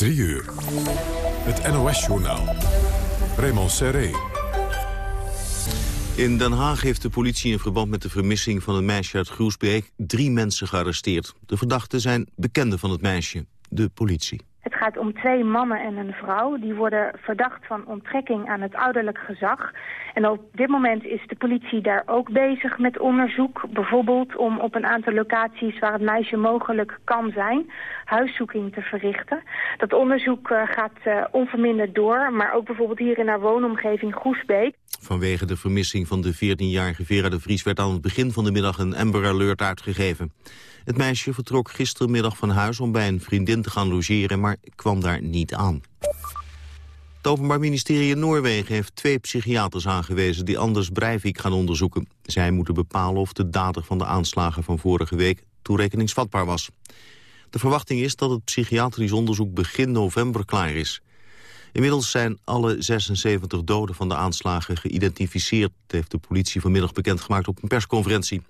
3 uur. Het NOS-journaal. Raymond Serré. In Den Haag heeft de politie in verband met de vermissing van een meisje uit Groesbeek drie mensen gearresteerd. De verdachten zijn bekenden van het meisje, de politie. Het gaat om twee mannen en een vrouw. Die worden verdacht van onttrekking aan het ouderlijk gezag. En op dit moment is de politie daar ook bezig met onderzoek. Bijvoorbeeld om op een aantal locaties waar het meisje mogelijk kan zijn... huiszoeking te verrichten. Dat onderzoek uh, gaat uh, onverminderd door. Maar ook bijvoorbeeld hier in haar woonomgeving Goesbeek. Vanwege de vermissing van de 14-jarige Vera de Vries... werd aan het begin van de middag een Amber Alert uitgegeven. Het meisje vertrok gistermiddag van huis om bij een vriendin te gaan logeren... maar kwam daar niet aan. Het Openbaar Ministerie in Noorwegen heeft twee psychiaters aangewezen... die Anders Breivik gaan onderzoeken. Zij moeten bepalen of de dader van de aanslagen van vorige week toerekeningsvatbaar was. De verwachting is dat het psychiatrisch onderzoek begin november klaar is. Inmiddels zijn alle 76 doden van de aanslagen geïdentificeerd... heeft de politie vanmiddag bekendgemaakt op een persconferentie.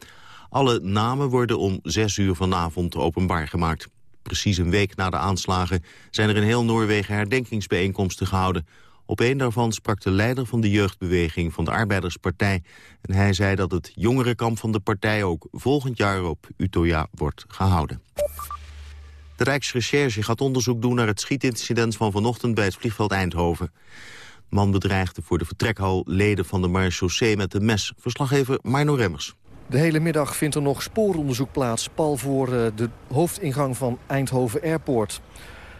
Alle namen worden om 6 uur vanavond openbaar gemaakt. Precies een week na de aanslagen zijn er in heel Noorwegen herdenkingsbijeenkomsten gehouden. Op een daarvan sprak de leider van de jeugdbeweging van de Arbeiderspartij. En hij zei dat het jongerenkamp van de partij ook volgend jaar op Utøya wordt gehouden. De Rijksrecherche gaat onderzoek doen naar het schietincident van vanochtend bij het vliegveld Eindhoven. Man bedreigde voor de vertrekhal leden van de marechaussee met een mes. Verslaggever Marno Remmers. De hele middag vindt er nog spooronderzoek plaats... pal voor eh, de hoofdingang van Eindhoven Airport.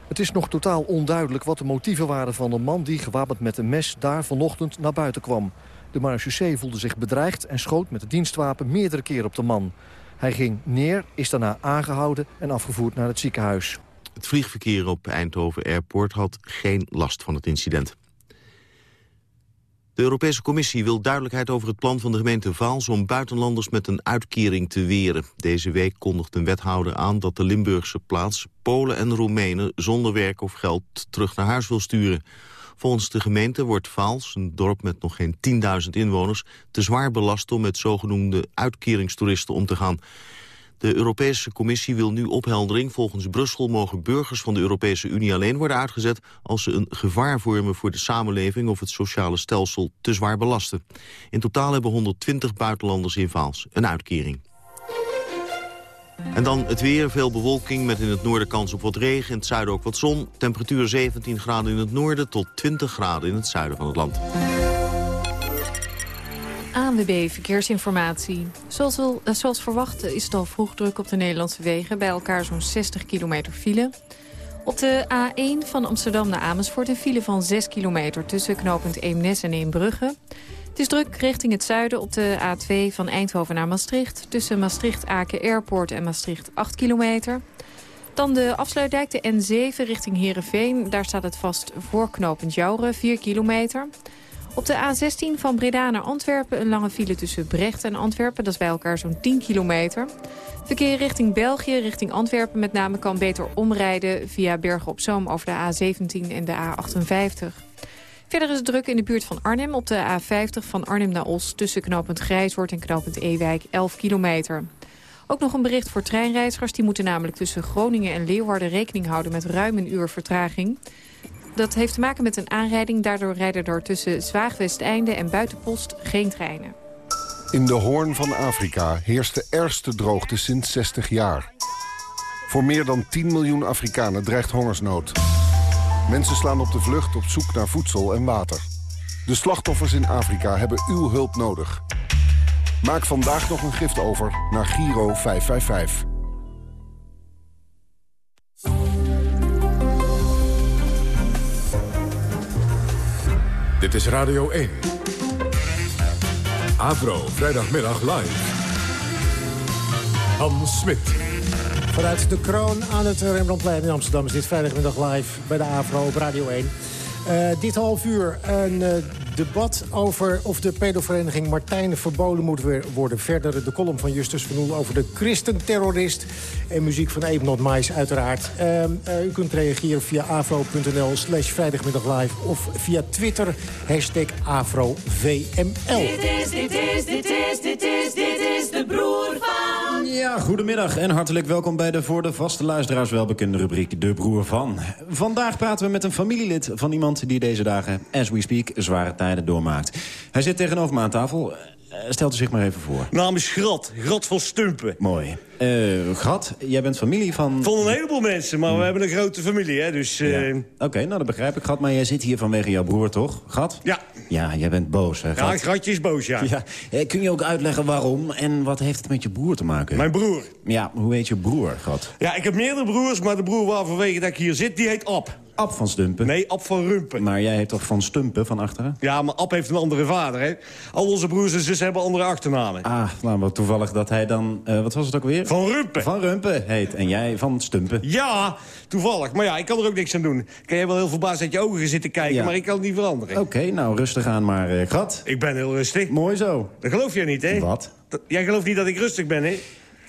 Het is nog totaal onduidelijk wat de motieven waren van een man... die gewapend met een mes daar vanochtend naar buiten kwam. De marechaussee voelde zich bedreigd en schoot met het dienstwapen meerdere keren op de man. Hij ging neer, is daarna aangehouden en afgevoerd naar het ziekenhuis. Het vliegverkeer op Eindhoven Airport had geen last van het incident. De Europese Commissie wil duidelijkheid over het plan van de gemeente Vaals... om buitenlanders met een uitkering te weren. Deze week kondigt een wethouder aan dat de Limburgse plaats... Polen en Roemenen zonder werk of geld terug naar huis wil sturen. Volgens de gemeente wordt Vaals, een dorp met nog geen 10.000 inwoners... te zwaar belast om met zogenoemde uitkeringstoeristen om te gaan. De Europese Commissie wil nu opheldering. Volgens Brussel mogen burgers van de Europese Unie alleen worden uitgezet... als ze een gevaar vormen voor de samenleving of het sociale stelsel te zwaar belasten. In totaal hebben 120 buitenlanders in Vaals een uitkering. En dan het weer, veel bewolking met in het noorden kans op wat regen. In het zuiden ook wat zon. Temperatuur 17 graden in het noorden tot 20 graden in het zuiden van het land. ANWB Verkeersinformatie. Zoals, wel, eh, zoals verwacht is het al vroeg druk op de Nederlandse wegen. Bij elkaar zo'n 60 kilometer file. Op de A1 van Amsterdam naar Amersfoort een file van 6 kilometer... tussen knooppunt Eemnes en Eembrugge. Het is druk richting het zuiden op de A2 van Eindhoven naar Maastricht... tussen Maastricht-Aken Airport en Maastricht 8 kilometer. Dan de afsluitdijk, de N7 richting Heerenveen. Daar staat het vast voor knooppunt Jouren, 4 kilometer... Op de A16 van Breda naar Antwerpen een lange file tussen Brecht en Antwerpen. Dat is bij elkaar zo'n 10 kilometer. Verkeer richting België, richting Antwerpen met name... kan beter omrijden via Bergen op Zoom over de A17 en de A58. Verder is het druk in de buurt van Arnhem op de A50 van Arnhem naar Os... tussen knooppunt Grijshoort en knooppunt Ewijk 11 kilometer. Ook nog een bericht voor treinreizigers. Die moeten namelijk tussen Groningen en Leeuwarden rekening houden met ruim een uur vertraging. Dat heeft te maken met een aanrijding. Daardoor rijden er tussen Zwaagwesteinde en Buitenpost geen treinen. In de hoorn van Afrika heerst de ergste droogte sinds 60 jaar. Voor meer dan 10 miljoen Afrikanen dreigt hongersnood. Mensen slaan op de vlucht op zoek naar voedsel en water. De slachtoffers in Afrika hebben uw hulp nodig. Maak vandaag nog een gift over naar Giro 555. Dit is Radio 1. Avro, vrijdagmiddag live. Hans Smit. Vanuit de kroon aan het Rembrandtplein in Amsterdam is dit vrijdagmiddag live bij de Avro op Radio 1. Uh, dit half uur een uh, debat over of de pedovereniging Martijn verboden moet worden. Verder de column van Justus van Oel over de christenterrorist. En muziek van Ape Not Mais uiteraard. Uh, u kunt reageren via afro.nl slash vrijdagmiddag live. Of via Twitter hashtag AfroVML. Dit is, dit is, dit is, dit is, dit is de broer van Ja, goedemiddag en hartelijk welkom bij de voor de vaste luisteraars welbekende rubriek De Broer Van. Vandaag praten we met een familielid van iemand die deze dagen, as we speak, zware doormaakt. Hij zit tegenover me aan tafel. Eh, stelt u zich maar even voor. Naam is Grat. Grat van Stumpen. Mooi. Uh, Gat, jij bent familie van... Van een heleboel mensen, maar we hebben een grote familie, hè, dus... Uh... Oké, nou dat begrijp ik, Gat. Maar jij zit hier vanwege jouw broer, toch? Gat? Ja. Ja, jij bent boos, hè, Gat? Ja, Gratje is boos, ja. ja. Eh, kun je ook uitleggen waarom en wat heeft het met je broer te maken? Mijn broer. Ja, hoe heet je broer, Gat? Ja, ik heb meerdere broers, maar de broer waar vanwege dat ik hier zit, die heet Ab. Ab van Stumpen? Nee, Ab van Rumpen. Maar jij heet toch van Stumpen van achteren? Ja, maar Ab heeft een andere vader, hè. Al onze broers en zussen hebben andere achternamen. Ah, nou, wat toevallig dat hij dan... Uh, wat was het ook weer? Van Rumpen. Van Rumpen heet. En jij van Stumpen? Ja, toevallig. Maar ja, ik kan er ook niks aan doen. Kan jij wel heel verbaasd uit je ogen zitten kijken, maar ik kan het niet veranderen. Oké, nou, rustig aan maar, uh, Gat. Ik ben heel rustig. Mooi zo. Dat geloof jij niet, hè? Wat? jij gelooft niet dat ik rustig ben, hè?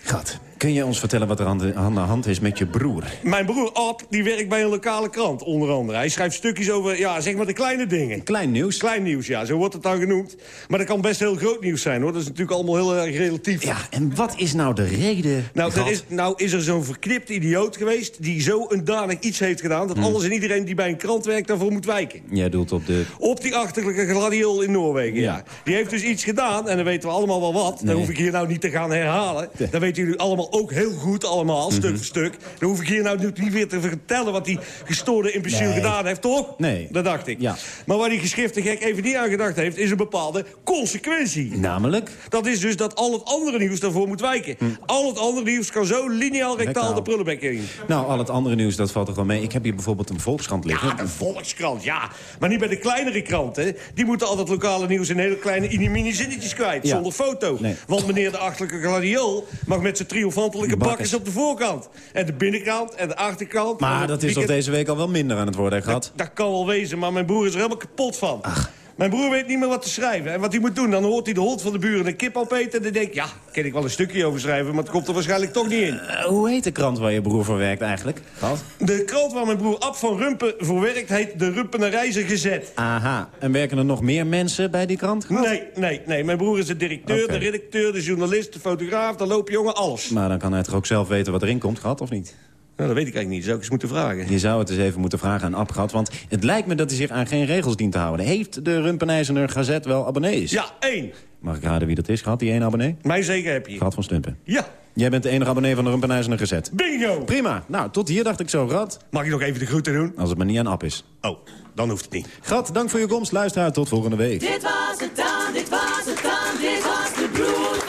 Gat, kun je ons vertellen wat er aan de, aan de, hand is met je broer? Mijn broer Ab, die werkt bij een lokale krant, onder andere. Hij schrijft stukjes over, ja, zeg maar de kleine dingen. Klein nieuws? Klein nieuws, ja, zo wordt het dan genoemd. Maar dat kan best heel groot nieuws zijn, hoor. Dat is natuurlijk allemaal heel erg relatief. Ja, en wat is nou de reden? Nou, er is, nou is er zo'n verknipt idioot geweest... die zo een danig iets heeft gedaan... dat hm. alles en iedereen die bij een krant werkt daarvoor moet wijken. Jij doelt op de... Op die achterlijke gladiol in Noorwegen, ja. Die heeft dus iets gedaan, en dan weten we allemaal wel wat. Nee. Dan hoef ik hier nou niet te gaan herhalen. Dan weten jullie allemaal ook heel goed allemaal, stuk mhm. voor stuk. Dan hoef ik hier nou niet weer te vertellen wat die gestoorde imbeciel gedaan heeft, toch? Nee. Dat dacht ik. Ja. Maar waar die geschrifte gek even niet aan gedacht heeft, is een bepaalde consequentie. Namelijk? Dat is dus dat al het andere nieuws daarvoor moet wijken. Hm. Al het andere nieuws kan zo lineaal rectaal de prullenbek in. Nou, al het andere nieuws, dat valt toch wel mee. Ik heb hier bijvoorbeeld een Volkskrant liggen. Ja, een Volkskrant, ja. Maar niet bij de kleinere kranten. Die moeten altijd lokale nieuws in hele kleine mini zinnetjes kwijt. Zonder foto. Nee. Want meneer de achterlijke gladiool mag met zijn triomfantelijke bakkers op de voorkant. En de binnenkant en de achterkant. Maar dat is toch deze week al wel minder aan het worden, gehad? Dat, dat, kan wel wezen, maar mijn broer is er helemaal kapot van. Ach. Mijn broer weet niet meer wat te schrijven. En wat hij moet doen, dan hoort hij de hond van de buren een kip opeten... en dan denk ik, ja, kan ik wel een stukje over schrijven... maar het komt er waarschijnlijk toch niet in. Uh, hoe heet de krant waar je broer voor werkt eigenlijk? Wat? De krant waar mijn broer Ab van Rumpen voor werkt... heet de Rumpenerijzer Gezet. Aha. En werken er nog meer mensen bij die krant? Nee, nee, nee. Mijn broer is de directeur, de redacteur, de journalist, de fotograaf... de loopjongen, alles. Maar dan kan hij toch ook zelf weten wat erin komt, gehad, of niet? Nou, dat weet ik eigenlijk niet. Zou ik eens moeten vragen. Je zou het eens even moeten vragen aan Abgat. Want het lijkt me dat hij zich aan geen regels dient te houden. Heeft de Rumpenijzener Gazet wel abonnees? Ja, één. Mag ik raden wie dat is? Gehad die één abonnee? Mij zeker heb je. Gehad van Stumpen? Ja. Jij bent de enige abonnee van de Rumpenijzener Gazet. Bingo! Prima. Nou, tot hier dacht ik zo, Grat. Mag ik nog even de groeten doen? Als het maar niet aan Ab is. Oh, dan hoeft het niet. Gat, dank voor je komst. Luisteraar, tot volgende week. Dit was het dan, dit was het dan, dit was de broer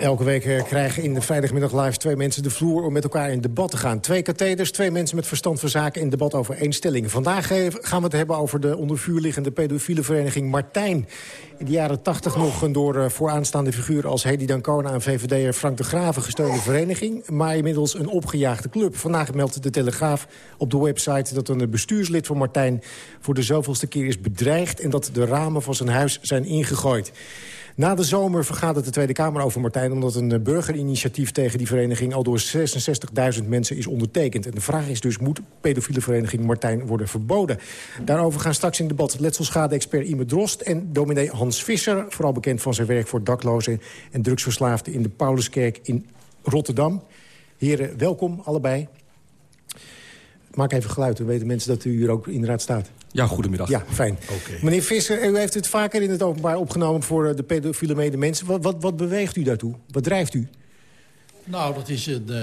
Elke week eh, krijgen in de vrijdagmiddag live twee mensen de vloer om met elkaar in debat te gaan. Twee katheders, twee mensen met verstand van zaken in debat over één stelling. Vandaag gaan we het hebben over de onder vuur liggende pedofiele vereniging Martijn. In de jaren tachtig nog een door eh, vooraanstaande figuren als Hedy Dancona en VVD'er Frank de Graven gesteunde vereniging. Maar inmiddels een opgejaagde club. Vandaag meldt de Telegraaf op de website dat een bestuurslid van Martijn voor de zoveelste keer is bedreigd en dat de ramen van zijn huis zijn ingegooid. Na de zomer vergadert de Tweede Kamer over Martijn... omdat een eh, burgerinitiatief tegen die vereniging... al door 66.000 mensen is ondertekend. En de vraag is dus, moet pedofiele vereniging Martijn worden verboden? Daarover gaan straks in debat letselschade-expert Ime Drost... en dominee Hans Visser, vooral bekend van zijn werk voor daklozen... en drugsverslaafden in de Pauluskerk in Rotterdam. Heren, welkom allebei. Maak even geluid, dan weten mensen dat u hier ook inderdaad staat. Ja, goedemiddag. Ja, fijn. Meneer Visser, u heeft het vaker in het openbaar opgenomen... voor eh, de pedofiele medemensen. Wat, wat, wat beweegt u daartoe? Wat drijft u? Nou, dat is een, uh,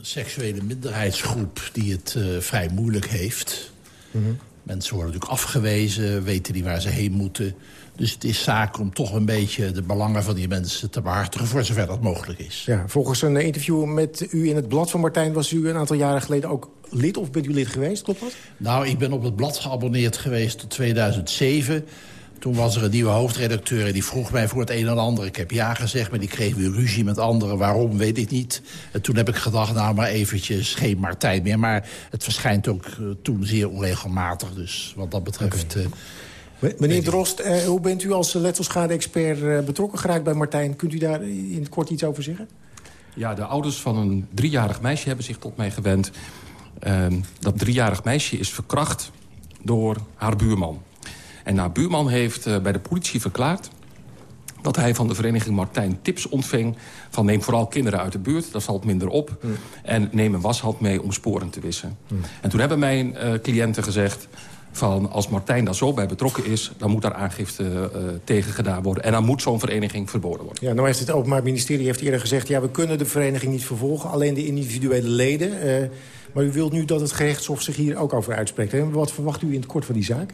seksuele minderheidsgroep die het uh, vrij moeilijk heeft. Mm -hmm. Mensen worden natuurlijk afgewezen, weten niet waar ze heen moeten. Dus het is zaak om toch een beetje de belangen van die mensen te behartigen... voor zover dat mogelijk is. Ja, volgens een interview met u in het blad van Martijn... was u een aantal jaren geleden ook lid, of bent u lid geweest, klopt dat? Nou, ik ben op het blad geabonneerd geweest tot 2007... Toen was er een nieuwe hoofdredacteur en die vroeg mij voor het een en ander. Ik heb ja gezegd, maar die kreeg weer ruzie met anderen. Waarom, weet ik niet. En toen heb ik gedacht, nou maar eventjes geen Martijn meer. Maar het verschijnt ook uh, toen zeer onregelmatig. Dus wat dat betreft... Okay. Uh, Meneer Drost, uh, hoe bent u als letselschade-expert betrokken geraakt bij Martijn? Kunt u daar in het kort iets over zeggen? Ja, de ouders van een driejarig meisje hebben zich tot mij gewend. Ehm, dat driejarig meisje is verkracht door haar buurman. En haar buurman heeft uh, bij de politie verklaard dat hij van de vereniging Martijn tips ontving... van neem vooral kinderen uit de buurt, dat valt minder op... en neem een washand mee om sporen te wissen. En toen hebben mijn uh, cliënten gezegd van als Martijn daar zo bij betrokken is... dan moet daar aangifte uh, tegen gedaan worden. En dan moet zo'n vereniging verboden worden. Ja, nou heeft het Openbaar Ministerie heeft eerder gezegd... ja, we kunnen de vereniging niet vervolgen, alleen de individuele leden. Uh, maar u wilt nu dat het gerechtshof zich hier ook over uitspreekt. Hè? Wat verwacht u in het kort van die zaak?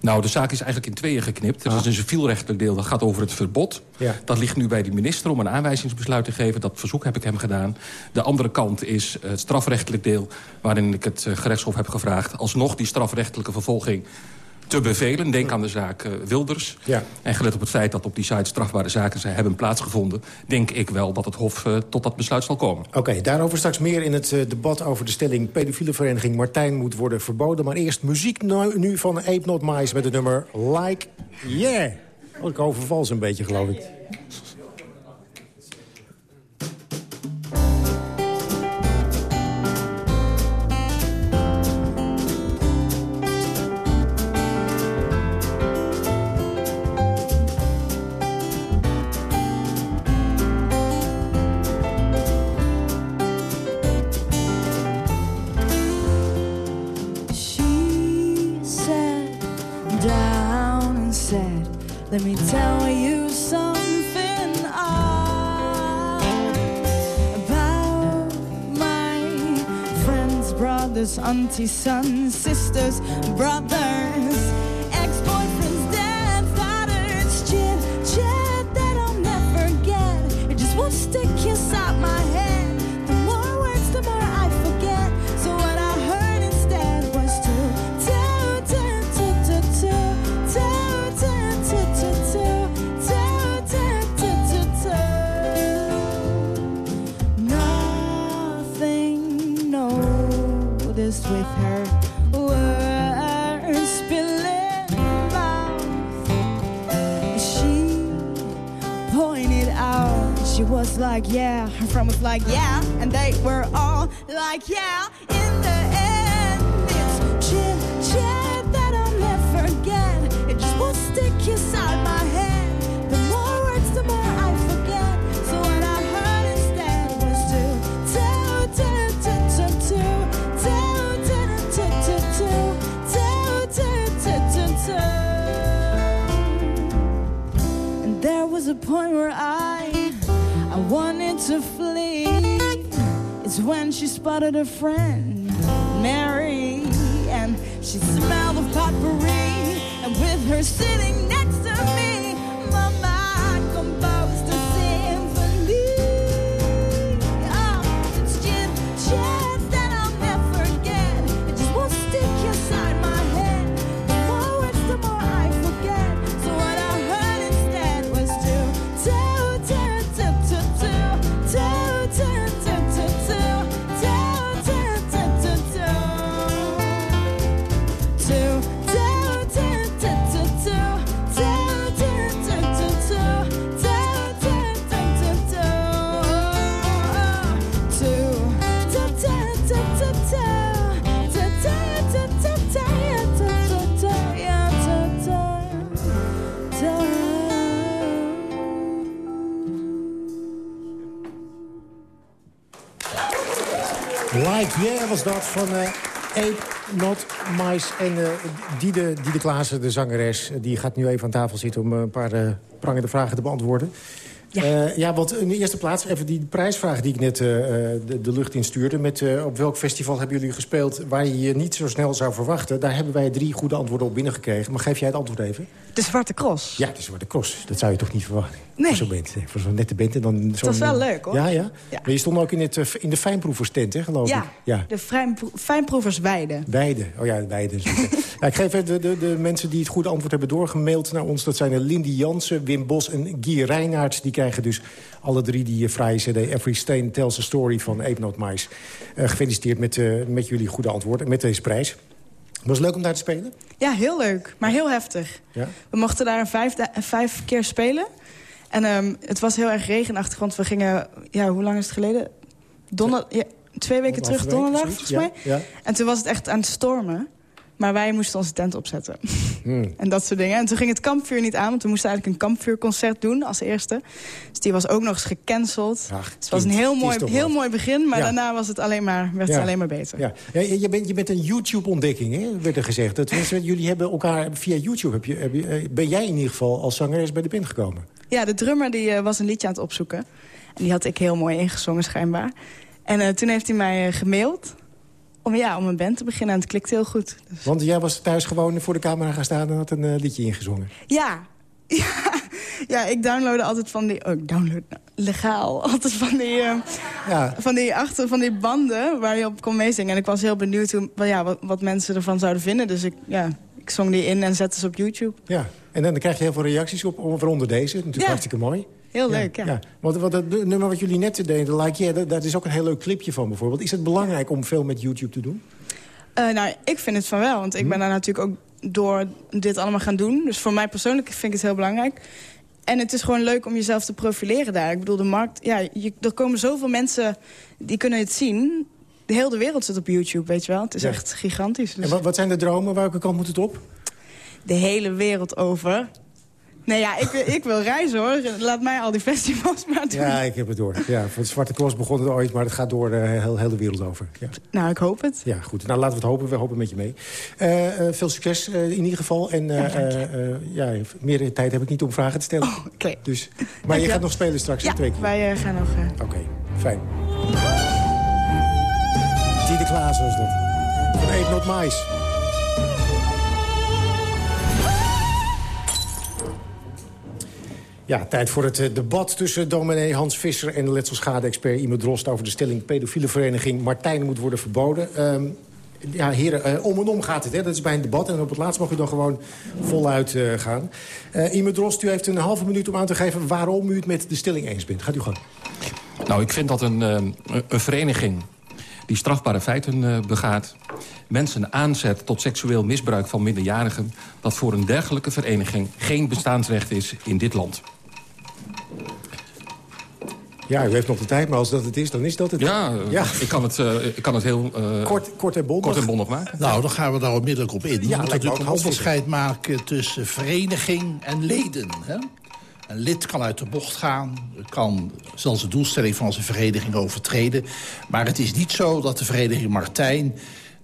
Nou, de zaak is eigenlijk in tweeën geknipt. Er is een civielrechtelijk deel dat gaat over het verbod. Ja. Dat ligt nu bij de minister om een aanwijzingsbesluit te geven. Dat verzoek heb ik hem gedaan. De andere kant is het strafrechtelijk deel... waarin ik het gerechtshof heb gevraagd... alsnog die strafrechtelijke vervolging te bevelen. Denk aan de zaak uh, Wilders. Ja. En gelet op het feit dat op die site strafbare zaken zijn, hebben plaatsgevonden... denk ik wel dat het Hof uh, tot dat besluit zal komen. Oké, okay, daarover straks meer in het uh, debat over de stelling... pedofiele vereniging Martijn moet worden verboden. Maar eerst muziek nu, nu van Ape Not Mice met het nummer Like Yeah. Oh, ik overval ze een beetje, geloof ik. Let me tell you something about my friends, brothers, aunties, sons, sisters, brothers, was like, yeah. Her friend was like, yeah. And they were all like, yeah. Spotted a friend, Mary, and she smelled of potpourri. And with her sitting Van uh, Ape Not Mice. En uh, Diede, Diede Klaassen, de zangeres, die gaat nu even aan tafel zitten... om een paar uh, prangende vragen te beantwoorden. Ja. Uh, ja, want in de eerste plaats even die prijsvraag die ik net uh, de, de, lucht instuurde. Met uh, op welk festival hebben jullie gespeeld waar je je niet zo snel zou verwachten. Daar hebben wij drie goede antwoorden op binnengekregen. Maar geef jij het antwoord even? De Zwarte Cross. Ja, de Zwarte Cross. Dat zou je toch niet verwachten? Nee. Voor zo'n band. Voor zo'n nette band. En dan dat was wel leuk, hoor. Ja, ja, ja. Maar je stond ook in, het, in de fijnproeverstent, hè, geloof ja, ik? Ja, de fijnproevers Weide. Weide. Oh ja, Weide. ja, ik geef de, de, de mensen die het goede antwoord hebben doorgemaild naar ons. Dat zijn Lindy Jansen, Wim Bos en Guy Reinaerts. Die krijgen dus alle drie die fraaie cd Every Stain Tells a Story van Mice. Uh, gefeliciteerd met, uh, met jullie goede antwoord en met deze prijs. Was het leuk om daar te spelen? Ja, heel leuk. Maar heel heftig. Ja? We mochten daar vijf, vijf keer spelen. En um, het was heel erg regenachtig, want we gingen... Ja, hoe lang is het geleden? Ja, twee weken terug, donderdag, volgens mij. En toen was het echt aan het stormen. Maar wij moesten onze tent opzetten. En dat soort dingen. En toen ging het kampvuur niet aan, want we moesten eigenlijk een kampvuurconcert doen als eerste. Dus die was ook nog eens gecanceld. Ach, dus het was een heel mooi, heel mooi begin, maar Ja. daarna was het alleen maar, werd Ja. het alleen maar beter. Ja. Ja, je, bent, je bent een YouTube-ontdekking, hè? werd er gezegd. Dat, jullie hebben elkaar via YouTube... Heb je, heb je, eh, ben jij in ieder geval als zangeres bij de band gekomen? Ja, de drummer die, eh, was een liedje aan het opzoeken. En die had ik heel mooi ingezongen schijnbaar. En eh, toen heeft hij mij eh, gemaild om, ja, om een band te beginnen. En het klikt heel goed. Dus, Want jij was thuis gewoon voor de camera gaan staan... en had een eh, liedje ingezongen. ja. ja, ja, ik downloadde altijd van die... Oh, ik download legaal. Altijd van die, eh, Ja. van, die achter, van die banden waar je op kon meezingen. En ik was heel benieuwd hoe, ja, wat, wat mensen ervan zouden vinden. Dus ik, ja, ik zong die in en zette ze op YouTube. Ja, en dan krijg je heel veel reacties op, waaronder deze. Natuurlijk Ja. hartstikke mooi. Heel leuk, ja. Want wat dat nummer wat jullie net deden, Like Yeah, dat, daar is ook een heel leuk clipje van bijvoorbeeld. Is het belangrijk om veel met YouTube te doen? Eh, nou, ik vind het van wel. Want ik ben daar natuurlijk ook door dit allemaal gaan doen. Dus voor mij persoonlijk vind ik het heel belangrijk. En het is gewoon leuk om jezelf te profileren daar. Ik bedoel, de markt... Ja, je, er komen zoveel mensen die kunnen het zien. De hele wereld zit op YouTube, weet je wel. Het is Ja. echt gigantisch. Dus En wat, wat zijn de dromen? Welke kant moet het op? de hele wereld over. Nee, ja, ik, wil- ik wil reizen, hoor. Laat mij al die festivals maar doen. Ja, ik heb het door. Ja, van het Zwarte Cross begon het ooit, maar het gaat door de heel, hele wereld over. Ja. Nou, ik hoop het. ja, goed. Nou, laten we het hopen. We hopen met je mee. Eh, eh, veel succes eh, in ieder geval. En eh, Ja, eh, eh, meer tijd heb ik niet om vragen te stellen. Oké. Dus, maar je gaat nog spelen straks, Ja, twee keer? wij eh, gaan nog... eh, Oké, fijn. Tide Klaas was dat. Van Eet Not Mais. Ja, tijd voor het eh, debat tussen dominee Hans Visser... en de letselschade-expert Imo Drost... over de stelling pedofiele vereniging Martijn moet worden verboden. Ehm, ja, heren, eh, om en om gaat het. Hè? Dat is bij een debat. En op het laatst mag u dan gewoon voluit eh, gaan. Eh Imo Drost, u heeft een halve minuut om aan te geven... waarom u het met de stelling eens bent. Gaat u gang. Nou, ik vind dat een, eh, een vereniging die strafbare feiten begaat... mensen aanzet tot seksueel misbruik van minderjarigen... dat voor een dergelijke vereniging geen bestaansrecht is in dit land. Ja, u heeft nog de tijd, maar als dat het is, dan is dat het. Ja, eh, Ik, kan het, eh, ik kan het heel eh, Kort, kort en bondig. kort en bondig maken. Nou, dan gaan we daar onmiddellijk op in. Je Ja, moet natuurlijk een onderscheid maken tussen vereniging en leden. Hè? Een lid kan uit de bocht gaan, kan zelfs de doelstelling van zijn vereniging overtreden. Maar het is niet zo dat de vereniging Martijn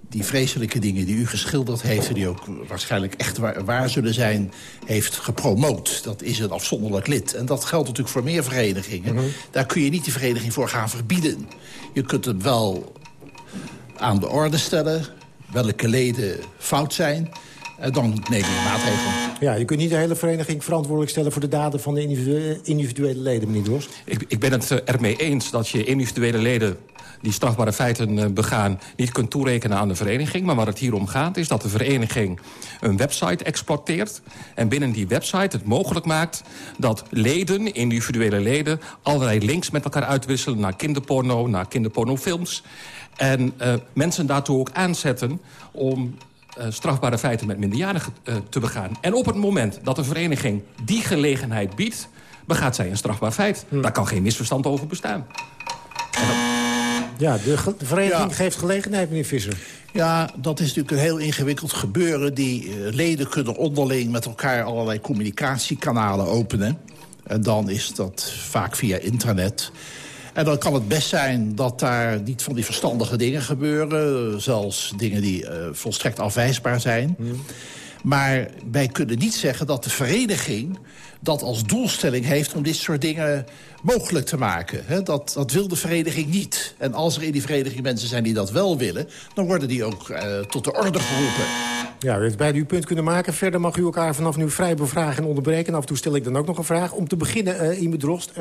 die vreselijke dingen die u geschilderd heeft... en die ook waarschijnlijk echt waar, waar zullen zijn, heeft gepromoot. Dat is een afzonderlijk lid. En dat geldt natuurlijk voor meer verenigingen. Daar kun je niet die vereniging voor gaan verbieden. Je kunt hem wel aan de orde stellen welke leden fout zijn... en dan neem je maatregelen. Ja, je kunt niet de hele vereniging verantwoordelijk stellen... voor de daden van de individue- individuele leden, meneer Drost. Ik, ik ben het eh, ermee eens dat je individuele leden die strafbare feiten eh, begaan... niet kunt toerekenen aan de vereniging. Maar waar het hier om gaat is dat de vereniging een website exploiteert... en binnen die website het mogelijk maakt dat leden, individuele leden... allerlei links met elkaar uitwisselen naar kinderporno, naar kinderpornofilms... en eh, mensen daartoe ook aanzetten om eh, strafbare feiten met minderjarigen eh, te begaan. En op het moment dat een vereniging die gelegenheid biedt... begaat zij een strafbaar feit. Daar kan geen misverstand over bestaan. Ja, de, ge- de vereniging Ja. geeft gelegenheid, meneer Visser. Ja, dat is natuurlijk een heel ingewikkeld gebeuren. Die eh, leden kunnen onderling met elkaar allerlei communicatiekanalen openen. En dan is dat vaak via internet. En dan kan het best zijn dat daar niet van die verstandige dingen gebeuren. Zelfs dingen die eh, volstrekt afwijsbaar zijn. Maar wij kunnen niet zeggen dat de vereniging dat als doelstelling heeft... om dit soort dingen mogelijk te maken. Dat, dat wil de vereniging niet. En als er in die vereniging mensen zijn die dat wel willen... dan worden die ook eh, tot de orde geroepen. Ja, u heeft beide uw punt kunnen maken. Verder mag u elkaar vanaf nu vrij bevragen en onderbreken. En af en toe stel ik dan ook nog een vraag. Om te beginnen, eh Ime Drost.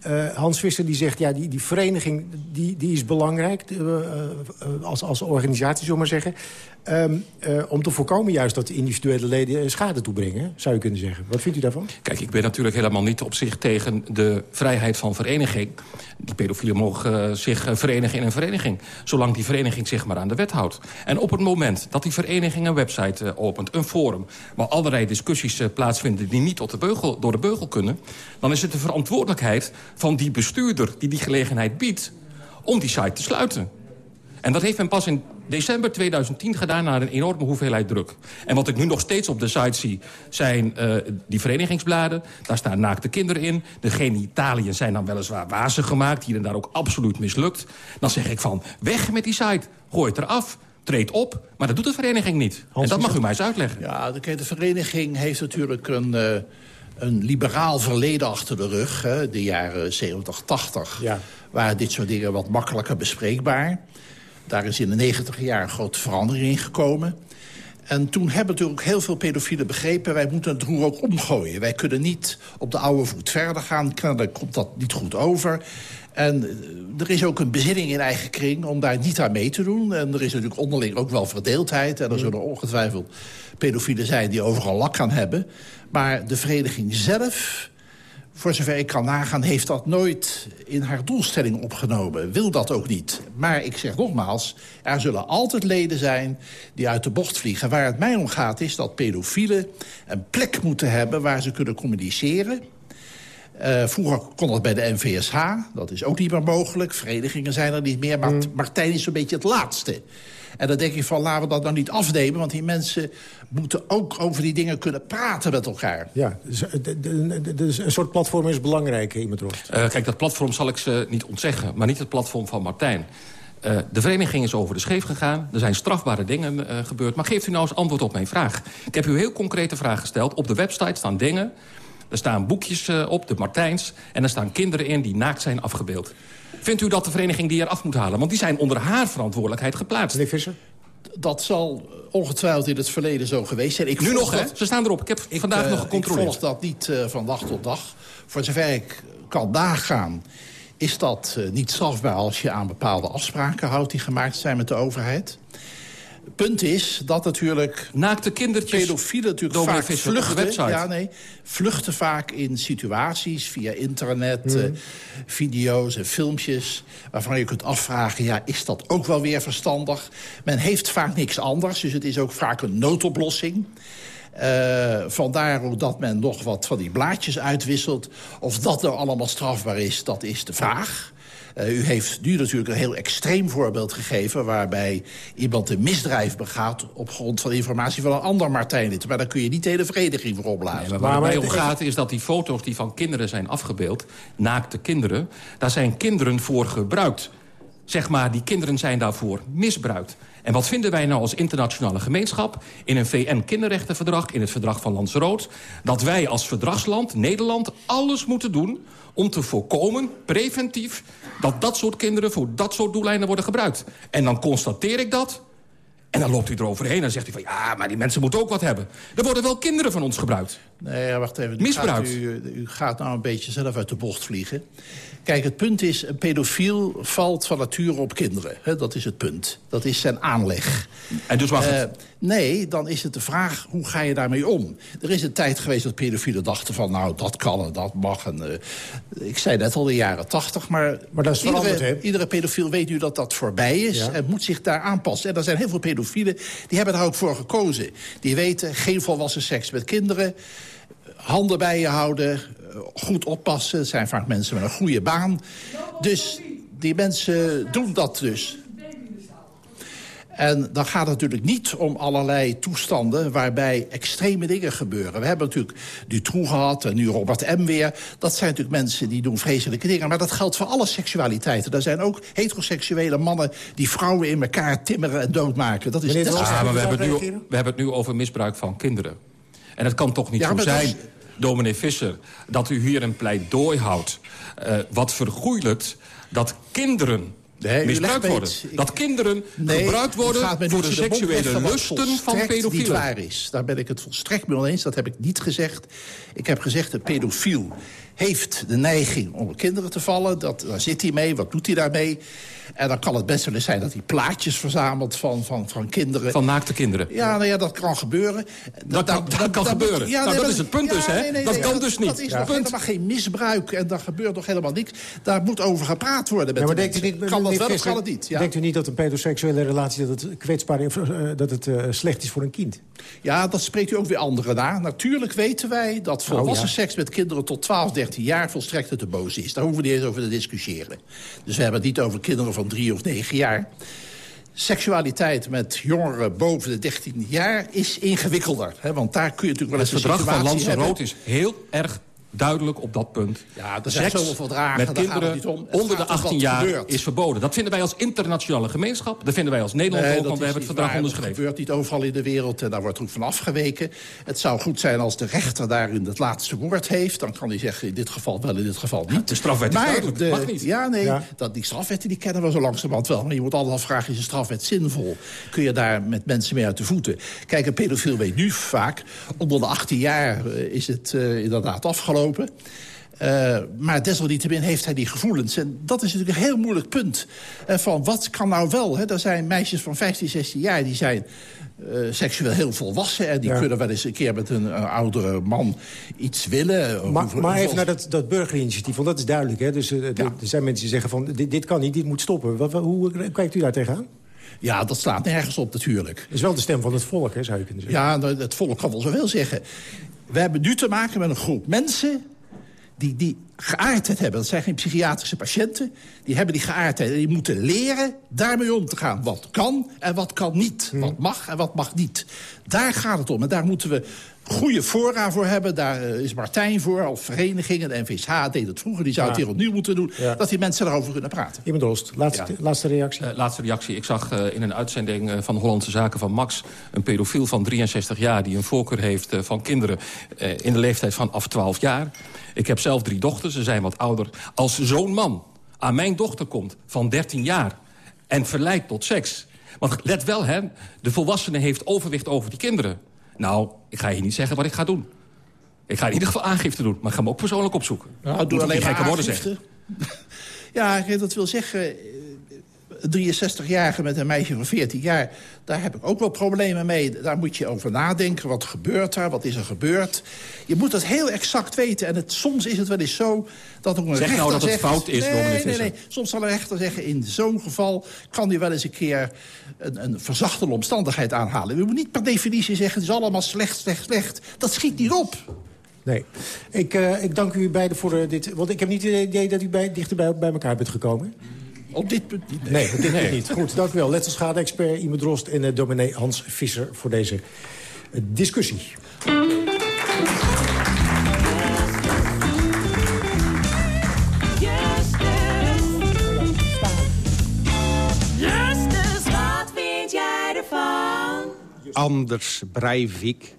Eh, Hans Visser die zegt, ja, die, die vereniging die, die is belangrijk... eh, eh, als, als organisatie, zullen we maar zeggen. Ehm, eh, om te voorkomen juist dat de individuele leden eh, schade toebrengen, zou je kunnen zeggen. Wat vindt u daarvan? Kijk, ik ben natuurlijk helemaal niet op zich tegen de vrijheid van vereniging. Die pedofielen mogen eh, zich verenigen in een vereniging. Zolang die vereniging zich maar aan de wet houdt. En op het moment dat die vereniging een website opent, een forum... waar allerlei discussies plaatsvinden die niet tot de beugel, door de beugel kunnen... dan is het de verantwoordelijkheid van die bestuurder die die gelegenheid biedt... om die site te sluiten. En dat heeft men pas in december 2010 gedaan naar een enorme hoeveelheid druk. En wat ik nu nog steeds op de site zie, zijn uh, die verenigingsbladen. Daar staan naakte kinderen in. De genitaliën zijn dan weliswaar wazig gemaakt. Hier en daar ook absoluut mislukt. Dan zeg ik van, weg met die site. Gooi het eraf treed op. Maar dat doet de vereniging niet. en dat mag u mij eens uitleggen. Ja, de, de vereniging heeft natuurlijk een... Uh, een liberaal verleden achter de rug. Hè, de jaren 70, 80 ja. waren dit soort dingen wat makkelijker bespreekbaar. Daar is in de 90 jaar een grote verandering in gekomen. En toen hebben natuurlijk heel veel pedofielen begrepen... wij moeten het roer ook omgooien. Wij kunnen niet op de oude voet verder gaan. Dan komt dat niet goed over. En eh, er is ook een bezinning in eigen kring om daar niet aan mee te doen. En er is natuurlijk onderling ook wel verdeeldheid. En er zullen ongetwijfeld pedofielen zijn die overal lak gaan hebben. Maar de vereniging zelf voor zover ik kan nagaan, heeft dat nooit in haar doelstelling opgenomen. Wil dat ook niet. Maar ik zeg nogmaals, er zullen altijd leden zijn die uit de bocht vliegen. Waar het mij om gaat is dat pedofielen een plek moeten hebben... waar ze kunnen communiceren. Uh, vroeger kon dat bij de NVSH, dat is ook niet meer mogelijk. Verenigingen zijn er niet meer, maar mm. Martijn is een beetje het laatste. En dan denk ik van, laten we dat nou niet afnemen... want die mensen moeten ook over die dingen kunnen praten met elkaar. Ja, dus, dus een soort platform is belangrijk, iemand Uh, kijk, dat platform zal ik ze niet ontzeggen, maar niet het platform van Martijn. Uh, de vereniging is over de scheef gegaan. Er zijn strafbare dingen uh, gebeurd. Maar geeft u nou eens antwoord op mijn vraag. Ik heb u een heel concrete vraag gesteld. Op de website staan dingen. Er staan boekjes uh, op, de Martijns. En er staan kinderen in die naakt zijn afgebeeld. Vindt u dat de vereniging die eraf moet halen? Want die zijn onder haar verantwoordelijkheid geplaatst. Meneer Visser? Dat zal ongetwijfeld in het verleden zo geweest zijn. Ik nu nog, hè? Ze staan erop. Ik heb ik, vandaag uh, nog gecontroleerd. Ik volg dat niet uh, van dag tot dag. Voor zover ik kan nagaan is dat uh, niet strafbaar als je aan bepaalde afspraken houdt... die gemaakt zijn met de overheid punt is dat natuurlijk... Naakte kindertjes... Pedofielen natuurlijk vaak vluchten. Ja, nee, vluchten vaak in situaties via internet, mm. uh, video's en filmpjes... waarvan je kunt afvragen, ja, is dat ook wel weer verstandig? Men heeft vaak niks anders, dus het is ook vaak een noodoplossing. Uh, vandaar ook dat men nog wat van die blaadjes uitwisselt. Of dat nou allemaal strafbaar is, dat is de vraag. Uh, u heeft nu natuurlijk een heel extreem voorbeeld gegeven... waarbij iemand een misdrijf begaat op grond van informatie van een ander Martijnlid. Maar daar kun je niet de hele vereniging voor opblazen. Nee, waar het mij om gaat is dat die foto's die van kinderen zijn afgebeeld... naakte kinderen, daar zijn kinderen voor gebruikt. Zeg maar, die kinderen zijn daarvoor misbruikt. En wat vinden wij nou als internationale gemeenschap... in een VN-kinderrechtenverdrag, in het verdrag van Lanzarote... dat wij als verdragsland, Nederland, alles moeten doen om te voorkomen, preventief... dat dat soort kinderen voor dat soort doeleinden worden gebruikt. En dan constateer ik dat... En dan loopt u eroverheen en zegt hij van... ja, maar die mensen moeten ook wat hebben. Er worden wel kinderen van ons gebruikt. Nee, wacht even. Misbruikt. u, u, gaat nou een beetje zelf uit de bocht vliegen. Kijk, het punt is, een pedofiel valt van nature op kinderen. Hè? Dat is het punt. Dat is zijn aanleg. En dus mag uh, het? Nee, dan is het de vraag, hoe ga je daarmee om? Er is een tijd geweest dat pedofielen dachten van... nou, dat kan en dat mag. En, uh, ik zei net al de jaren tachtig, maar... Maar dat is iedere, iedere pedofiel weet nu dat dat voorbij is... Ja. en moet zich daar aanpassen. En er zijn heel veel pedofielen, die hebben daar ook voor gekozen. Die weten, geen volwassen seks met kinderen handen bij je houden, goed oppassen. Het zijn vaak mensen met een goede baan. Dus die mensen doen dat dus. En dan gaat het natuurlijk niet om allerlei toestanden... waarbij extreme dingen gebeuren. We hebben natuurlijk Dutroux gehad en nu Robert M. weer. Dat zijn natuurlijk mensen die doen vreselijke dingen. Maar dat geldt voor alle seksualiteiten. Er zijn ook heteroseksuele mannen die vrouwen in elkaar timmeren en doodmaken. Dat is, dat ja, maar we hebben, nu, we hebben het nu over misbruik van kinderen. En het kan toch niet ja, zo zijn dominee Visser, dat u hier een pleidooi houdt... Uh, wat vergoeilijkt dat kinderen Nee, misbruikt worden. Dat kinderen nee, gebruikt worden voor de seksuele lusten van pedofielen. niet waar is. Daar ben ik het volstrekt mee oneens. Dat heb ik niet gezegd. Ik heb gezegd, een pedofiel heeft de neiging om kinderen te vallen. Dat, daar zit hij mee, wat doet hij daarmee? En dan kan het best wel eens zijn dat hij plaatjes verzamelt van, van, van kinderen. Van naakte kinderen? Ja, nou ja, dat kan gebeuren. Dat, dat, dat, kan gebeuren. Ja, nou, dat is het punt dus, hè? Nee, nee, dat kan dus niet. Dat is nog helemaal geen misbruik en daar gebeurt nog helemaal niks. Daar moet over gepraat worden met ja, maar denkt u niet, Kan dat wel of kan het niet? Denkt u niet dat een pedoseksuele relatie dat het kwetsbaar is, uh, dat het uh, slecht is voor een kind? Ja, dat spreekt u ook weer anderen na. Natuurlijk weten wij dat volwassen oh, ja. seks met kinderen tot 12, 13 jaar volstrekt te boos is. Daar hoeven we niet eens over te discussiëren. Dus we hebben het niet over kinderen van drie of negen jaar. seksualiteit met jongeren boven de 13 jaar is ingewikkelder. Hè? Want daar kun je natuurlijk wel Het eens een verdrag van Lanzarote hebben. is heel erg duidelijk op dat punt. Ja, er zijn Seks zoveel verdragen, met kinderen het niet om. Het onder de gaat om 18 wat jaar gebeurt. is verboden. Dat vinden wij als internationale gemeenschap. Dat vinden wij als Nederland Nee, ook, dat want we is hebben het verdrag waar. Dat onderschreven. gebeurt niet overal in de wereld en daar wordt ook van afgeweken. Het zou goed zijn als de rechter daarin het laatste woord heeft. Dan kan hij zeggen in dit geval wel, in dit geval niet. de strafwet is maar duidelijk, de- mag niet. Ja, nee, Ja. Dat, die strafwetten die kennen we zo langzamerhand wel. Maar je moet altijd afvragen, is een strafwet zinvol? Kun je daar met mensen mee uit de voeten? Kijk, een pedofiel weet nu vaak... onder de 18 jaar eh, is het eh, inderdaad afgelopen... Eh, maar desalniettemin heeft hij die gevoelens. En dat is natuurlijk een heel moeilijk punt. Eh, van wat kan nou wel? Hè? Er zijn meisjes van 15, 16 jaar die zijn eh, seksueel heel volwassen... en die Ja. kunnen wel eens een keer met een oudere man iets willen. Maar, Hoeveel- maar even naar dat, dat burgerinitiatief, want dat is duidelijk. Hè? Dus er zijn mensen die zeggen van dit, dit kan niet, dit moet stoppen. Wat, wat- hoe kijkt u daar tegenaan? Ja, dat slaat nergens op natuurlijk. Dat is wel de stem van het volk, hè, zou je kunnen zeggen. Ja, nou, het volk kan wel zoveel zeggen. We hebben nu te maken met een groep mensen die die geaardheid hebben. Dat zijn geen psychiatrische patiënten. Die hebben die geaardheid en die moeten leren daarmee om te gaan. Wat kan en wat kan niet. Wat mag en wat mag niet. Daar gaat het om. En daar moeten we goede fora voor hebben. Daar eh, is Martijn voor, als verenigingen. De NVSH deed het vroeger, die zou het weer opnieuw moeten doen. Ja. Dat die mensen daarover kunnen praten. Iemand Oost, laatste, Ja. laatste reactie. Eh, laatste reactie. Ik zag eh, in een uitzending van Hollandse Zaken van Max... een pedofiel van 63 jaar die een voorkeur heeft van kinderen... eh, in de leeftijd van af 12 jaar. Ik heb zelf drie dochters, ze zijn wat ouder. Als zo'n man aan mijn dochter komt van 13 jaar... en verleidt tot seks... Want let wel, hè, de volwassene heeft overwicht over die kinderen. Nou, ik ga je niet zeggen wat ik ga doen. Ik ga in ieder geval aangifte doen, maar ik ga hem ook persoonlijk opzoeken. Nou, doe alleen gekke woorden zeggen. Ja, ik- dat wil zeggen... eh, Een 63-jarige met een meisje van 14 jaar... daar heb ik ook wel problemen mee. Daar moet je over nadenken. Wat gebeurt daar? Wat is er gebeurd? Je moet dat heel exact weten. En het, soms is het wel eens zo dat ook een Zeg rechter nou dat het zegt... fout is, nee, nee, Visser. nee. Soms zal een rechter zeggen... in zo'n geval kan hij wel eens een keer... een, een verzachtende omstandigheid aanhalen. We moeten niet per definitie zeggen... het is allemaal slecht, slecht, slecht. Dat schiet niet op. Nee. Ik, eh, ik dank u beiden voor eh, dit... Want ik heb niet het idee dat u bij, dichter bij, bij elkaar bent gekomen. Op dit punt niet. Nee, op dit punt niet. Goed, dank u wel. Letselschade-expert Ime Drost en uh, dominee Hans Visser... voor deze uh, discussie. Justus, wat vind jij ervan? Anders Breivik.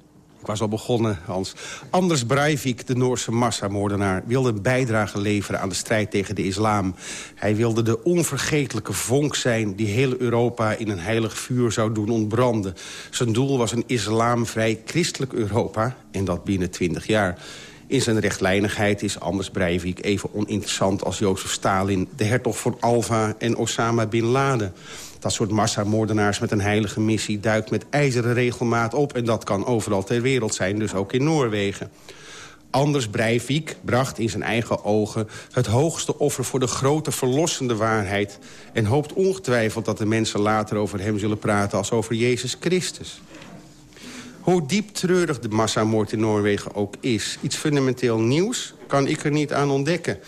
Was al begonnen, Hans. Anders Breivik, de Noorse massamoordenaar... wilde een bijdrage leveren aan de strijd tegen de islam. Hij wilde de onvergetelijke vonk zijn... die heel Europa in een heilig vuur zou doen ontbranden. Zijn doel was een islamvrij christelijk Europa... en dat binnen twintig jaar. In zijn rechtlijnigheid is Anders Breivik even oninteressant als Jozef Stalin... de hertog van Alva en Osama Bin Laden. Dat soort massamoordenaars met een heilige missie duikt met ijzeren regelmaat op... en dat kan overal ter wereld zijn, dus ook in Noorwegen. Anders Breivik bracht in zijn eigen ogen het hoogste offer... voor de grote verlossende waarheid... en hoopt ongetwijfeld dat de mensen later over hem zullen praten... als over Jezus Christus. Hoe diep treurig de massamoord in Noorwegen ook is... iets fundamenteel nieuws kan ik er niet aan ontdekken.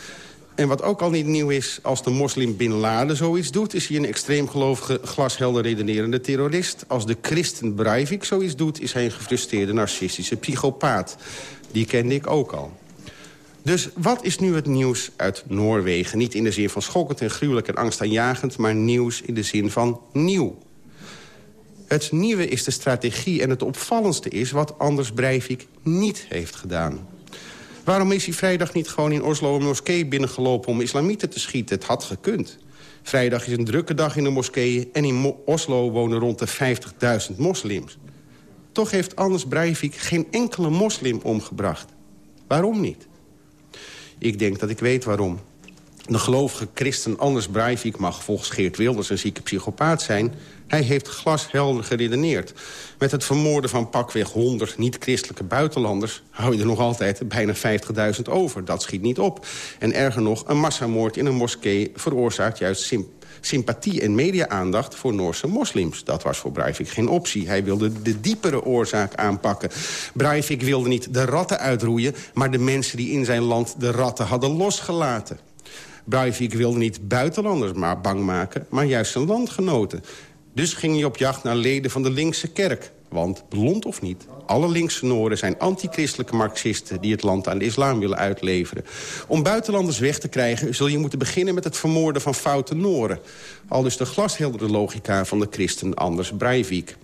En wat ook al niet nieuw is, als de moslim Bin Laden zoiets doet... is hij een extreemgelovige, glashelder redenerende terrorist. Als de christen Breivik zoiets doet, is hij een gefrustreerde narcistische psychopaat. Die kende ik ook al. Dus wat is nu het nieuws uit Noorwegen? Niet in de zin van schokkend en gruwelijk en angstaanjagend... maar nieuws in de zin van nieuw. Het nieuwe is de strategie en het opvallendste is... wat Anders Breivik niet heeft gedaan. Waarom is hij vrijdag niet gewoon in Oslo een moskee binnengelopen... om islamieten te schieten? Het had gekund. Vrijdag is een drukke dag in de moskeeën... en in Oslo wonen rond de 50.000 moslims. Toch heeft Anders Breivik geen enkele moslim omgebracht. Waarom niet? Ik denk dat ik weet waarom. De gelovige christen Anders Breivik mag volgens Geert Wilders een zieke psychopaat zijn. Hij heeft glashelder geredeneerd. Met het vermoorden van pakweg 100 niet-christelijke buitenlanders... hou je er nog altijd bijna 50.000 over. Dat schiet niet op. En erger nog, een massamoord in een moskee veroorzaakt juist symp sympathie en media-aandacht voor Noorse moslims. Dat was voor Breivik geen optie. Hij wilde de diepere oorzaak aanpakken. Breivik wilde niet de ratten uitroeien... maar de mensen die in zijn land de ratten hadden losgelaten. Breivik wilde niet buitenlanders maar bang maken, maar juist zijn landgenoten. Dus ging hij op jacht naar leden van de linkse kerk. Want, blond of niet, alle linkse Noorden zijn antichristelijke marxisten... die het land aan de islam willen uitleveren. Om buitenlanders weg te krijgen zul je moeten beginnen... met het vermoorden van foute Noren. Al dus de glasheldere logica van de christen Anders Breivik.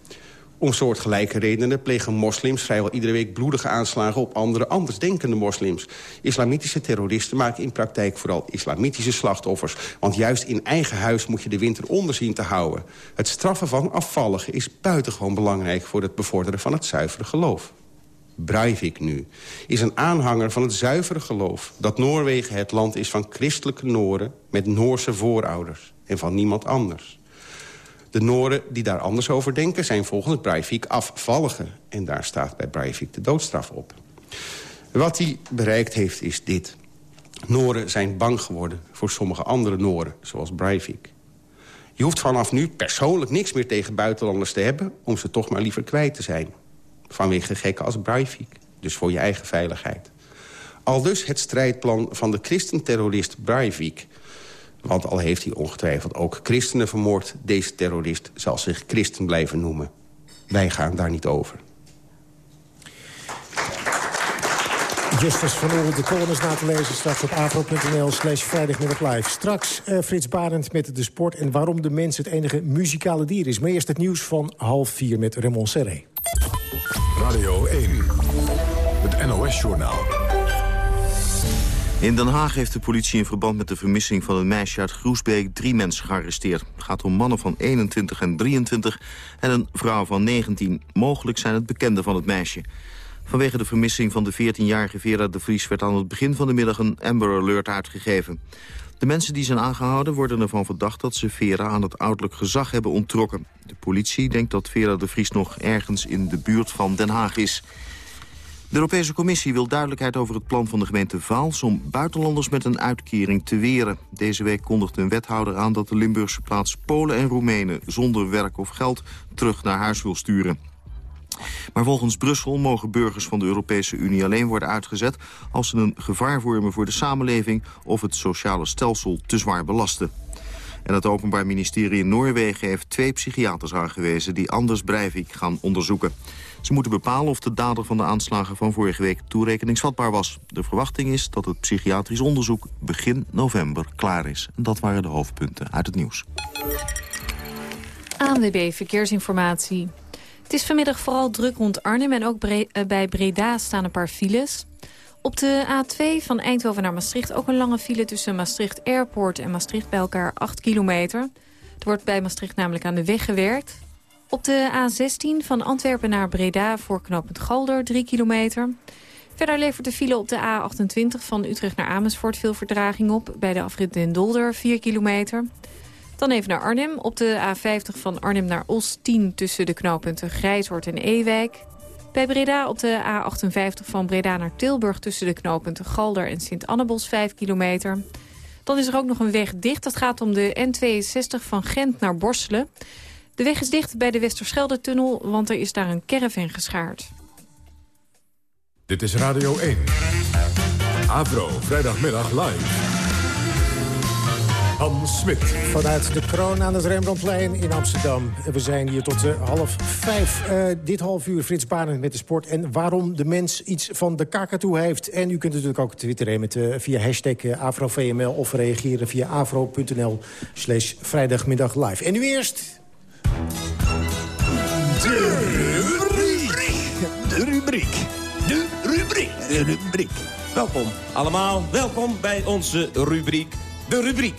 Om soortgelijke redenen plegen moslims vrijwel iedere week bloedige aanslagen op andere andersdenkende moslims. Islamitische terroristen maken in praktijk vooral islamitische slachtoffers. Want juist in eigen huis moet je de winter onder zien te houden. Het straffen van afvalligen is buitengewoon belangrijk voor het bevorderen van het zuivere geloof. Breivik nu, is een aanhanger van het zuivere geloof... dat Noorwegen het land is van christelijke Noren met Noorse voorouders... en van niemand anders. De Noren die daar anders over denken zijn volgens Breivik afvalligen. En daar staat bij Breivik de doodstraf op. Wat hij bereikt heeft is dit. Noren zijn bang geworden voor sommige andere Noren, zoals Breivik. Je hoeft vanaf nu persoonlijk niks meer tegen buitenlanders te hebben... om ze toch maar liever kwijt te zijn. Vanwege gekken als Breivik, dus voor je eigen veiligheid. Al dus het strijdplan van de christenterrorist Breivik... Want al heeft hij ongetwijfeld ook christenen vermoord... deze terrorist zal zich christen blijven noemen. Wij gaan daar niet over. Justus van Oel, de column is na te lezen straks op afro.nl slash vrijdagmiddag live. Straks uh, Frits Barend met de sport en waarom de mens het enige muzikale dier is. Maar eerst het nieuws van half vier met Raymond Serré. Radio 1, het NOS-journaal. In Den Haag heeft de politie in verband met de vermissing van een meisje uit Groesbeek drie mensen gearresteerd. Het gaat om mannen van 21 en 23 en een vrouw van 19. Mogelijk zijn het bekenden van het meisje. Vanwege de vermissing van de 14-jarige Vera de Vries werd aan het begin van de middag een Amber Alert uitgegeven. De mensen die zijn aangehouden worden ervan verdacht dat ze Vera aan het ouderlijk gezag hebben onttrokken. De politie denkt dat Vera de Vries nog ergens in de buurt van Den Haag is. De Europese Commissie wil duidelijkheid over het plan van de gemeente Vaals... om buitenlanders met een uitkering te weren. Deze week kondigde een wethouder aan dat de Limburgse plaats Polen en Roemenen... zonder werk of geld terug naar huis wil sturen. Maar volgens Brussel mogen burgers van de Europese Unie alleen worden uitgezet... als ze een gevaar vormen voor de samenleving of het sociale stelsel te zwaar belasten. En het Openbaar Ministerie in Noorwegen heeft twee psychiaters aangewezen... die Anders Breivik gaan onderzoeken. Ze moeten bepalen of de dader van de aanslagen van vorige week toerekeningsvatbaar was. De verwachting is dat het psychiatrisch onderzoek begin november klaar is. Dat waren de hoofdpunten uit het nieuws. ANWB Verkeersinformatie. Het is vanmiddag vooral druk rond Arnhem en ook uh, bij Breda staan een paar files. Op de A2 van Eindhoven naar Maastricht ook een lange file tussen Maastricht Airport en Maastricht bij elkaar 8 kilometer. Er wordt bij Maastricht namelijk aan de weg gewerkt. Op de A16 van Antwerpen naar Breda voor knooppunt Galder 3 kilometer. Verder levert de file op de A28 van Utrecht naar Amersfoort veel vertraging op. Bij de afrit Den Dolder 4 kilometer. Dan even naar Arnhem. Op de A50 van Arnhem naar Os 10 tussen de knooppunten Grijshoort en Ewijk. Bij Breda op de A58 van Breda naar Tilburg tussen de knooppunten Galder en Sint-Annebos 5 kilometer. Dan is er ook nog een weg dicht. Dat gaat om de N62 van Gent naar Borselen. De weg is dicht bij de Westerschelde-tunnel, want er is daar een caravan geschaard. Dit is Radio 1. Avro, vrijdagmiddag live. Hans Smit. Vanuit de kroon aan het Rembrandtplein in Amsterdam. We zijn hier tot uh, half vijf. Uh, dit half uur Frits Barend met de sport. En waarom de mens iets van de kakatoe heeft. En u kunt natuurlijk ook twitteren met, uh, via hashtag AfroVML... of reageren via afro.nl slash vrijdagmiddag live. En nu eerst... De rubriek. De rubriek. De rubriek. De rubriek. Welkom allemaal. Welkom bij onze rubriek. De rubriek.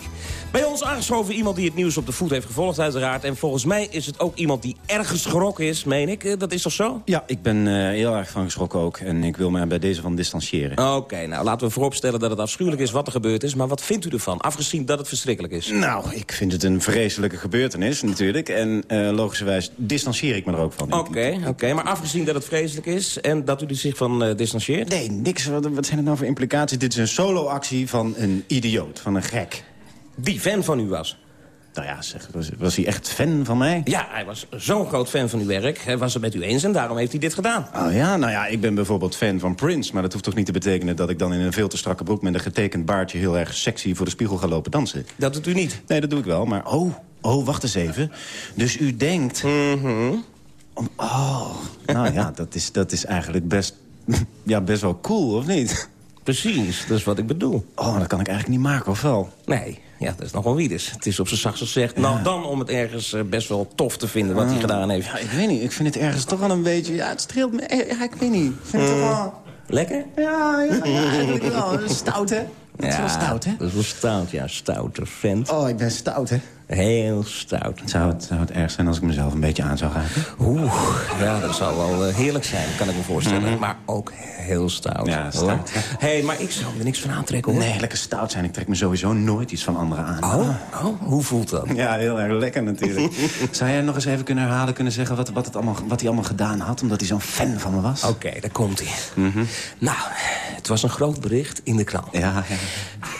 Bij ons aangeschoven iemand die het nieuws op de voet heeft gevolgd uiteraard. En volgens mij is het ook iemand die erg geschrokken is, meen ik. Dat is toch zo? Ja, ik ben uh, heel erg van geschrokken ook. En ik wil me bij deze van distancieren. Oké, okay, nou laten we vooropstellen dat het afschuwelijk is wat er gebeurd is. Maar wat vindt u ervan, afgezien dat het verschrikkelijk is? Nou, ik vind het een vreselijke gebeurtenis natuurlijk. En uh, logischerwijs distancieer ik me er ook van. Oké, oké. Okay, maar afgezien dat het vreselijk is en dat u er zich van uh, distancieert? Nee, niks. Wat, wat zijn het nou voor implicaties? Dit is een solo-actie van een idioot, van een gek die fan van u was. Nou ja, zeg, was, was, hij echt fan van mij? Ja, hij was zo'n groot fan van uw werk. Hij was het met u eens en daarom heeft hij dit gedaan. Oh ja, nou ja, ik ben bijvoorbeeld fan van Prince... maar dat hoeft toch niet te betekenen dat ik dan in een veel te strakke broek... met een getekend baardje heel erg sexy voor de spiegel ga lopen dansen? Dat doet u niet? Nee, dat doe ik wel, maar oh, Oh, wacht eens even. Dus u denkt... om- Oh, nou ja, dat is, dat is eigenlijk best, ja, best wel cool, of niet? Precies, dat is wat ik bedoel. Oh, dat kan ik eigenlijk niet maken, of wel? Nee, ja, dat is nogal wie dus. Het is op zijn zachtst gezegd. Nou, dan om het ergens eh, best wel tof te vinden wat hij Ah. gedaan heeft. Ja, ik weet niet. Ik vind het ergens toch wel een beetje... Ja, het streelt me... eh, Ja, ik weet niet. Ik vind het toch wel... Lekker? Ja, ja, ja, eigenlijk wel. Stout, hè? Dat is wel stout, hè? Dat is wel stout, ja. Stoute vent. Oh, ik ben stout, hè? Heel stout. Zou het, zou het erg zijn als ik mezelf een beetje aan zou raken? Oeh, ja, dat zou wel eh, heerlijk zijn, kan ik me voorstellen. Maar ook heel stout. Mhm. Ja, stout. Hé, hey, maar ik zou er niks van aantrekken, hoor. Nee, lekker stout zijn. Ik trek me sowieso nooit iets van anderen aan. Oh, oh, hoe voelt dat? Ja, heel erg lekker natuurlijk. Zou jij nog eens even kunnen herhalen, kunnen zeggen... wat, wat, het allemaal, wat hij allemaal gedaan had, omdat hij zo'n fan van me was? Oké, daar komt hij. Nou, het was een groot bericht in de krant. Ja, ja.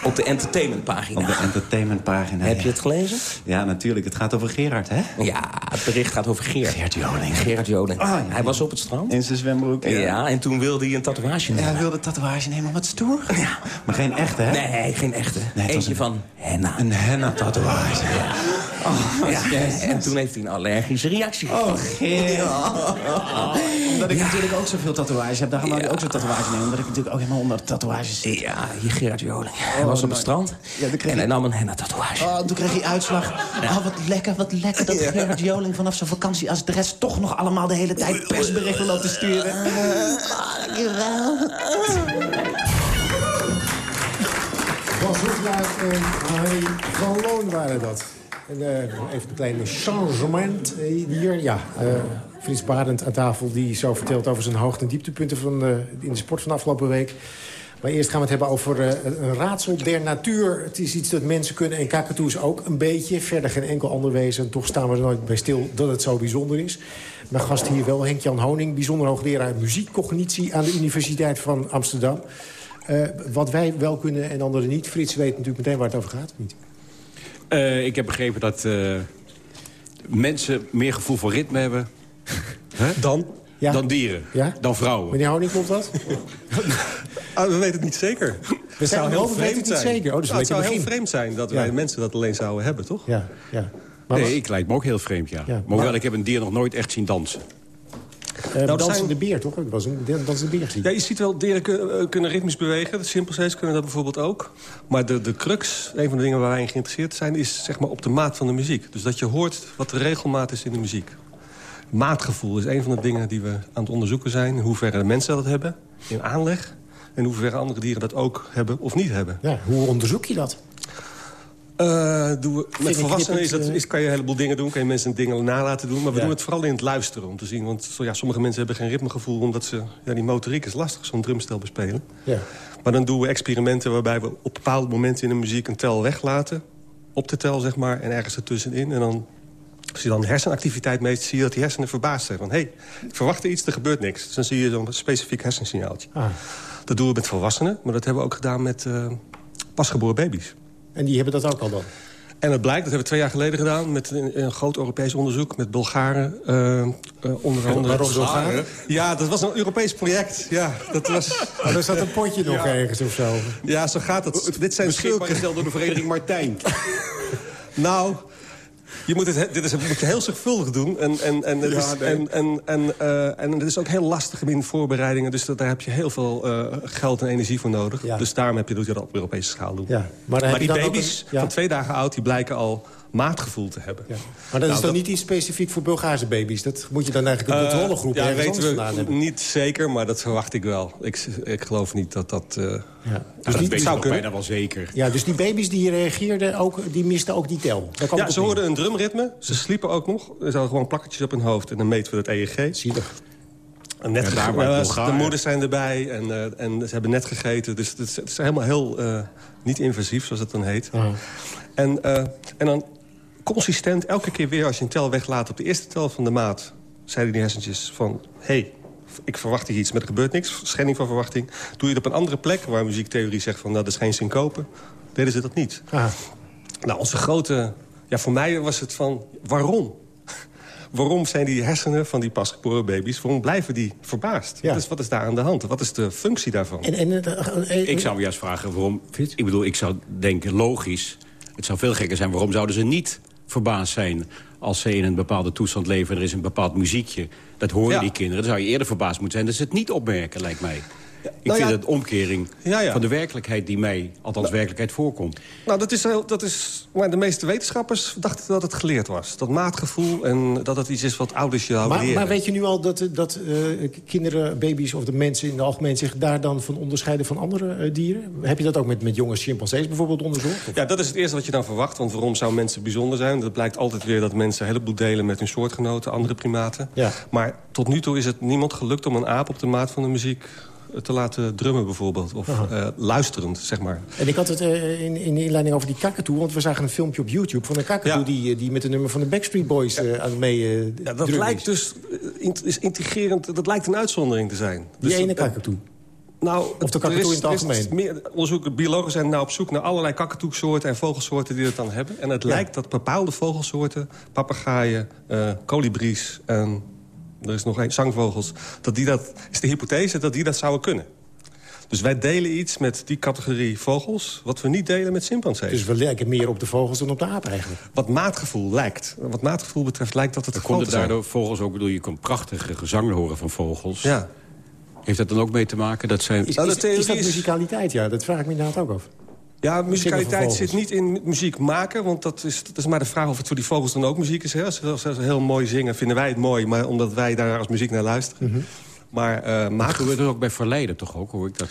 Op de entertainmentpagina. Op de entertainmentpagina. Heb ja. je het gelezen? Ja, natuurlijk. Het gaat over Gerard, hè? Ja, het bericht gaat over Geert. Geert Joling. Gerard Joling. Ja. Hij was op het strand. In zijn zwembroek. Ja. en toen wilde hij een tatoeage Ja, nemen. hij wilde tatoeage nemen, wat stoer. Ja. Maar geen echte, hè? Nee, geen echte. Nee, Eentje een- van henna. Een henna-tatoeage. Oh, Ja, yes. en toen heeft hij een allergische reactie Oh, gekregen. Geert. Omdat ik natuurlijk ook zoveel tatoeages heb. Daarom wou ik ook zo'n tatoeage nemen. Omdat ik natuurlijk ook helemaal onder de tatoeages zit. Ja, hier Gerard Joling. Hij was op het strand ja, dan kreeg en hij nam een henna-tatoeage. Oh, toen kreeg hij uitslag. Oh, wat lekker, wat lekker dat Gerard Joling vanaf zijn vakantie... als de rest toch nog allemaal de hele tijd persberichten loopt te sturen. Ah, dankjewel. Bas Hoefluit en Harry van Loon waren dat. Eh, even een klein changement eh, hier. Ja, eh, Frits Barend aan tafel die zo vertelt over zijn hoogte- en dieptepunten van, in de sport van afgelopen week. Maar eerst gaan we het hebben over een raadsel der natuur. Het is iets dat mensen kunnen en kakatoes ook een beetje. Verder geen enkel ander wezen. Toch staan we er nooit bij stil dat het zo bijzonder is. Mijn gast hier wel, Henk-Jan Honing. Bijzonder hoogleraar muziekcognitie aan de Universiteit van Amsterdam. Wat wij wel kunnen en anderen niet. Frits weet natuurlijk meteen waar het over gaat. Niet? Eh, ik heb begrepen dat eh, mensen meer gevoel voor ritme hebben... Dan? Ja. dan dieren, Ja? dan vrouwen. Meneer Honing, klopt dat? Ah, we weten het niet zeker. Het zou heel we weten vreemd het niet zijn. zeker. Oh, Nou, het zou heel vreemd zijn dat Ja. wij mensen dat alleen zouden hebben, toch? Ja, ja. Maar nee, ik lijkt me ook heel vreemd, ja. Ja, maar maar- hoewel, ik heb een dier nog nooit echt zien dansen. Eh, Nou, er dansende zijn- beer, toch? Dat was een dansende beer gezien. Ja, je ziet wel, dieren kunnen, eh, kunnen ritmisch bewegen. De kunnen dat bijvoorbeeld ook. Maar de, de crux, een van de dingen waar wij in geïnteresseerd zijn... is zeg maar op de maat van de muziek. Dus dat je hoort wat de regelmaat is in de muziek. Maatgevoel is een van de dingen die we aan het onderzoeken zijn. In hoeverre de mensen dat hebben in aanleg. En in hoeverre andere dieren dat ook hebben of niet hebben. Ja, hoe onderzoek je dat? Eh, doen we, met volwassenen is dat, knippend, is, kan je een heleboel dingen doen. Kan je mensen dingen na laten doen. Maar we Ja. doen het vooral in het luisteren om te zien. Want zo, ja, sommige mensen hebben geen ritmegevoel... omdat ze... Ja, die motoriek is lastig, zo'n drumstel bespelen. Ja. Maar dan doen we experimenten waarbij we op bepaalde momenten in de muziek... een tel weglaten, op de tel zeg maar, en ergens ertussenin. En dan, als je dan hersenactiviteit meet, zie je dat die hersenen verbaasd zijn. Van, hé, hey, ik verwacht iets, er gebeurt niks. Dus dan zie je zo'n specifiek hersensignaaltje. Ah. Dat doen we met volwassenen, maar dat hebben we ook gedaan met eh, pasgeboren baby's. En die hebben dat ook al dan? En het blijkt, dat hebben we twee jaar geleden gedaan... met een, een groot Europees onderzoek met Bulgaren. eh, eh, onder andere. Waarom Bulgaren? Ja, dat was een Europees project. Ja, dat was... Oh, daar staat een potje nog ergens of zo. Ja, zo gaat het. Dit zijn Beschikbaar gesteld door de vereniging Martijn. Nou, je moet het, he- dit is, moet je heel zorgvuldig doen. En, en, en, het, Ja, is, nee. en, en, en, eh, en het is ook heel lastig in voorbereidingen. Dus dat, daar heb je heel veel eh, geld en energie voor nodig. Ja. Dus daarom heb je, dat op Europese schaal doen. Ja, maar die baby's een- van twee dagen oud... die blijken al maatgevoel te hebben. Ja. Maar dat is Nou, dan niet iets specifiek voor Bulgaarse baby's? Dat moet je dan eigenlijk een Eh, controlegroep ja, ergens weten we vandaan hebben? niet zeker, maar dat verwacht ik wel. Ik, ik geloof niet dat dat... eh, Ja. Dus Dus, dat weet zou bijna wel zeker. ja, dus die baby's die reageerden, ook, die misten ook die tel? Daar kwam Ja, ze hoorden een drumritme. Ze sliepen ook nog. Er zaten gewoon plakkertjes op hun hoofd. En dan meten we het EEG. Zielig. En net Ja, daar het de moeders zijn erbij en, eh, en ze hebben net gegeten. Dus het is, het is helemaal heel eh, niet invasief, zoals het dan heet. Ah. En, eh, en dan consistent, elke keer weer als je een tel weglaat... op de eerste tel van de maat, zeiden die hersentjes van... hey, ik verwacht hier iets, maar er gebeurt niks. Schending van verwachting. Doe je het op een andere plek, waar muziektheorie zegt van... nou, dat is geen syncope, deden ze dat niet. Ah. Nou, onze grote... Ja, voor mij was het van, waarom? Waarom zijn die hersenen van die pasgeboren baby's... waarom blijven die verbaasd? Ja. Wat, is, wat is daar aan de hand? Wat is de functie daarvan? En, en, eh, eh, Ik zou me juist vragen waarom... Ik bedoel, ik zou denken, logisch... het zou veel gekker zijn, waarom zouden ze niet verbaasd zijn als ze in een bepaalde toestand leven... en er is een bepaald muziekje, dat horen Ja. die kinderen... dan zou je eerder verbaasd moeten zijn dat ze het niet opmerken, lijkt mij. Ik nou vind ja. het een omkering Ja, ja. van de werkelijkheid die mij, althans werkelijkheid, voorkomt. Nou, dat is, heel- dat is... Maar de meeste wetenschappers dachten dat het geleerd was. Dat maatgevoel en dat het iets is wat ouders je houden Maar, leren. maar weet je nu al dat, dat eh, kinderen, baby's of de mensen in het algemeen... zich daar dan van onderscheiden van andere eh, dieren? Heb je dat ook met, met jonge chimpansees bijvoorbeeld onderzocht? Of- Ja, dat is het eerste wat je dan verwacht. Want waarom zou mensen bijzonder zijn? Dat blijkt altijd weer dat mensen een heleboel delen met hun soortgenoten, andere primaten. Ja. Maar tot nu toe is het niemand gelukt om een aap op de maat van de muziek eh, te laten drummen bijvoorbeeld. Of eh, luisterend, zeg maar. En ik had het eh, in, in de inleiding over die kakatoe... want we zagen een filmpje op YouTube van een kakatoe... Die, eh, die met een nummer van de Backstreet Boys eh, aan het mee Ja, dat lijkt is. dus is intrigerend. Dat lijkt een uitzondering te zijn. Die Dus ene dat- kakatoe. Nou, Of de kakatoe in het algemeen? Meer, onderzoeken, biologen zijn nou op zoek naar allerlei kakatoesoorten en vogelsoorten die dat dan hebben. En het Ja. lijkt dat bepaalde vogelsoorten, papegaaien, kolibries en er is nog één, zangvogels, dat die dat, is de hypothese dat die dat zouden kunnen. Dus wij delen iets met die categorie vogels... wat we niet delen met chimpansees. Dus we lijken meer op de vogels dan op de aap eigenlijk. Wat maatgevoel lijkt. Wat maatgevoel betreft lijkt dat het Dan komt groter zijn. daardoor vogels ook, bedoel je, kan prachtige gezang horen van vogels. Ja. Heeft dat dan ook mee te maken dat zij... Is, Nou, is, theorie is dat muzikaliteit? Ja, dat vraag ik me inderdaad ook af. Ja, muzikaliteit zit niet in muziek maken. Want dat is, dat is maar de vraag of het voor die vogels dan ook muziek is. Hè? Als, ze- als ze heel mooi zingen, vinden wij het mooi. Maar omdat wij daar als muziek naar luisteren. Mhm. Maar eh Dat maat... gebeurt ook bij verleiden toch ook, hoor ik dat?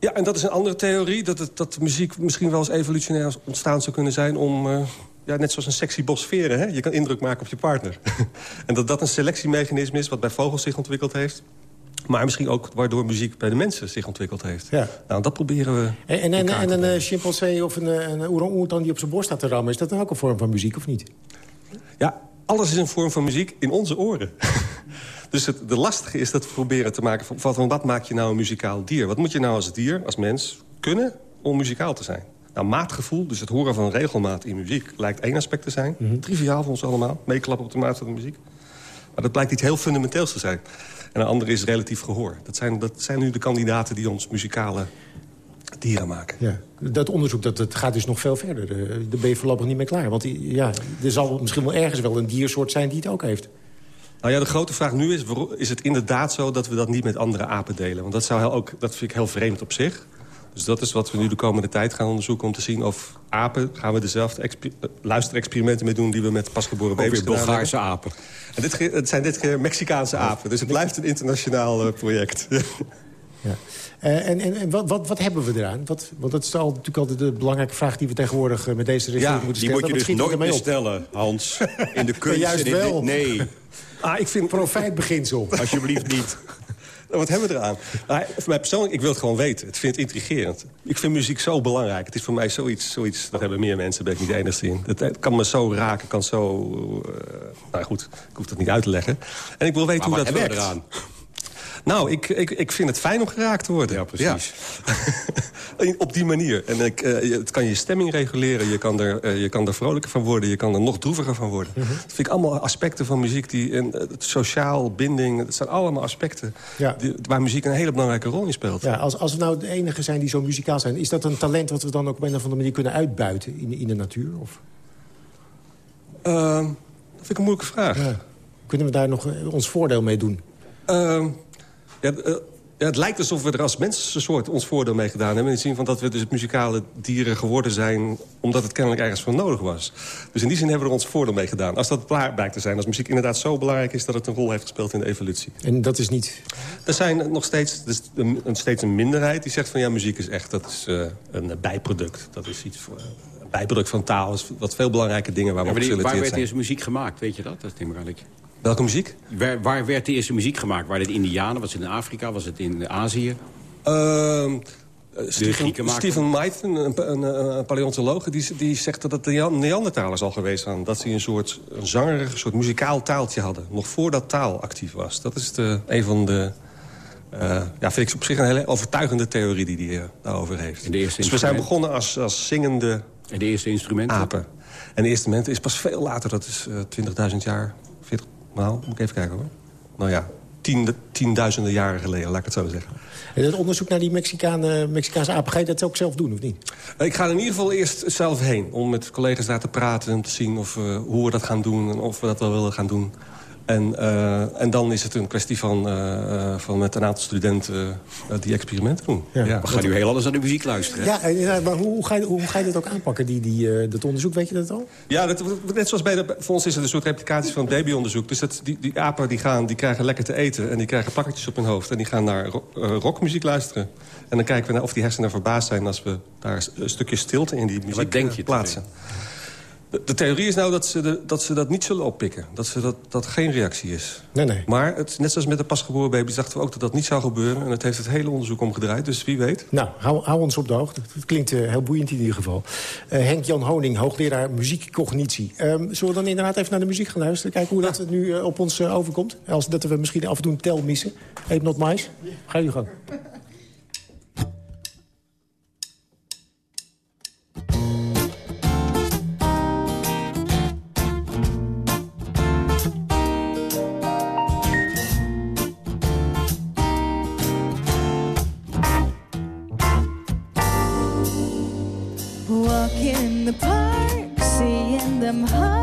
Ja, en dat is een andere theorie. Dat, het, dat muziek misschien wel eens evolutionair ontstaan zou kunnen zijn... om, eh, ja, net zoals een sexy bos veren. Hè? Je kan indruk maken op je partner. en dat dat een selectiemechanisme is wat bij vogels zich ontwikkeld heeft. Maar misschien ook waardoor muziek bij de mensen zich ontwikkeld heeft. Ja. Nou, dat proberen we En, en, en, en een eh, chimpansee of een, eh, een orang-oetan die op zijn borst staat te rammen... is dat dan ook een vorm van muziek of niet? Ja, alles is een vorm van muziek in onze oren. dus het, de lastige is dat we proberen te maken van, van wat maak je nou een muzikaal dier? Wat moet je nou als dier, als mens, kunnen om muzikaal te zijn? Nou, maatgevoel, dus het horen van regelmaat in muziek... lijkt één aspect te zijn. Triviaal voor ons allemaal. Meeklappen op de maat van de muziek. Maar dat blijkt iets heel fundamenteels te zijn. En een andere is relatief gehoor. Dat zijn, dat zijn nu de kandidaten die ons muzikale dieren maken. Ja. Dat onderzoek dat, dat gaat dus nog veel verder. Daar ben je voorlopig niet mee klaar. Want ja, er zal misschien wel ergens wel een diersoort zijn die het ook heeft. Nou ja, de grote vraag nu is, is het inderdaad zo dat we dat niet met andere apen delen? Want dat, zou heel ook, dat vind ik heel vreemd op zich. Dus dat is wat we nu de komende tijd gaan onderzoeken... om te zien of apen, gaan we dezelfde eh, luisterexperimenten mee doen... die we met pasgeboren baby's weer gedaan Bulgaarse apen. En dit, het zijn dit keer Mexicaanse apen. Dus het blijft een internationaal eh, project. Ja. Eh, en en, en wat, wat, wat hebben we eraan? Wat, want dat is al, natuurlijk altijd de belangrijke vraag... die we tegenwoordig met deze regering Ja, moeten die stellen. moet je Wat dus nooit meer stellen, Hans. In de kunst. juist in de- wel. nee, ah, ik vind... Profijtbeginsel. alsjeblieft niet. Wat hebben we eraan? Nou, voor mij persoonlijk, ik wil het gewoon weten. Ik vind het intrigerend. Ik vind muziek zo belangrijk. Het is voor mij zoiets, zoiets dat hebben meer mensen, ben ik niet de enige in. Het, het kan me zo raken, kan zo... eh, nou goed, ik hoef dat niet uit te leggen. En ik wil weten Maar hoe dat werkt. eraan? Nou, ik, ik, ik vind het fijn om geraakt te worden. Ja, precies. Ja. Op die manier. En ik, eh, het kan je stemming reguleren. Je kan, er, eh, je kan er vrolijker van worden. Je kan er nog droeviger van worden. Mhm. Dat vind ik allemaal aspecten van muziek. Die, en, eh, het sociaal, binding. Dat zijn allemaal aspecten Ja. die- waar muziek een hele belangrijke rol in speelt. Ja, als, als we nou de enige zijn die zo muzikaal zijn... is dat een talent wat we dan ook op een of andere manier kunnen uitbuiten in, in de natuur? Of Ehm, dat vind ik een moeilijke vraag. ja. kunnen we daar nog ons voordeel mee doen? Ehm, ja, eh, ja, het lijkt alsof we er als mensensoort ons voordeel mee gedaan hebben. In de zin van dat we dus muzikale dieren geworden zijn... omdat het kennelijk ergens voor nodig was. Dus in die zin hebben we er ons voordeel mee gedaan. Als dat blijkt te zijn. Als muziek inderdaad zo belangrijk is... dat het een rol heeft gespeeld in de evolutie. En dat is niet... Er zijn nog steeds, dus een, een- steeds een minderheid die zegt van... ja, muziek is echt dat is, eh, een bijproduct. Dat is iets voor, een bijproduct van taal. is wat veel belangrijke dingen waar we Ja, op maar die- waar werd eerst muziek gemaakt, weet je dat? Dat dat je- Welke muziek? Waar, waar werd de eerste muziek gemaakt? Waren het Indianen? Was het in Afrika? Was het in Azië? Grieken Stephen, Stephen een, een, een paleontoloog, die, die zegt dat het de Nean- Neandertalers al geweest zijn. Dat ze een soort een zangerig, een soort muzikaal taaltje hadden. Nog voordat taal actief was. Dat is de, een van de... eh, ja, vind ik op zich een hele overtuigende theorie die hij eh, daarover heeft. Dus we zijn begonnen als, als zingende En de eerste instrumenten? apen. En de eerste moment is pas veel later, dat is eh 20.000 jaar, 40, nou, moet ik even kijken hoor. Nou ja, tien, tienduizenden jaren geleden, laat ik het zo zeggen. En dat onderzoek naar die Mexicaan, Mexicaanse apen, ga je dat ook zelf doen, of niet? Ik ga er in ieder geval eerst zelf heen. Om met collega's daar te praten en te zien of, uh, hoe we dat gaan doen. En of we dat wel willen gaan doen. En, uh, en dan is het een kwestie van, uh, van met een aantal studenten die experimenten doen. Ja. we gaan nu heel anders naar de muziek luisteren. Ja, ja maar hoe, hoe, ga je, hoe ga je dat ook aanpakken, die, die, dat onderzoek? Weet je dat al? Ja, dat, net zoals bij de, voor ons is het een soort replicatie van het babyonderzoek. Dus dat, die, die apen die gaan, die krijgen lekker te eten en die krijgen plakkertjes op hun hoofd. En die gaan naar rockmuziek luisteren. En dan kijken we naar of die hersenen verbaasd zijn als we daar een stukje stilte in die muziek wat denk je plaatsen. De, de, theorie is nou dat ze, de, dat ze dat niet zullen oppikken. Dat, ze dat, dat geen reactie is. Nee, nee. Maar het, net zoals met de pasgeboren baby's dachten we ook dat dat niet zou gebeuren. En het heeft het hele onderzoek omgedraaid, dus wie weet. Nou, hou, hou ons op de hoogte. Het klinkt uh, heel boeiend in ieder geval. Uh, Henk-Jan Honing, hoogleraar muziekcognitie. Um, zullen we dan inderdaad even naar de muziek gaan luisteren? Kijken hoe dat nu uh, op ons overkomt? Als dat we misschien af en toe een tel missen. Eet not mais. Ga je gang. A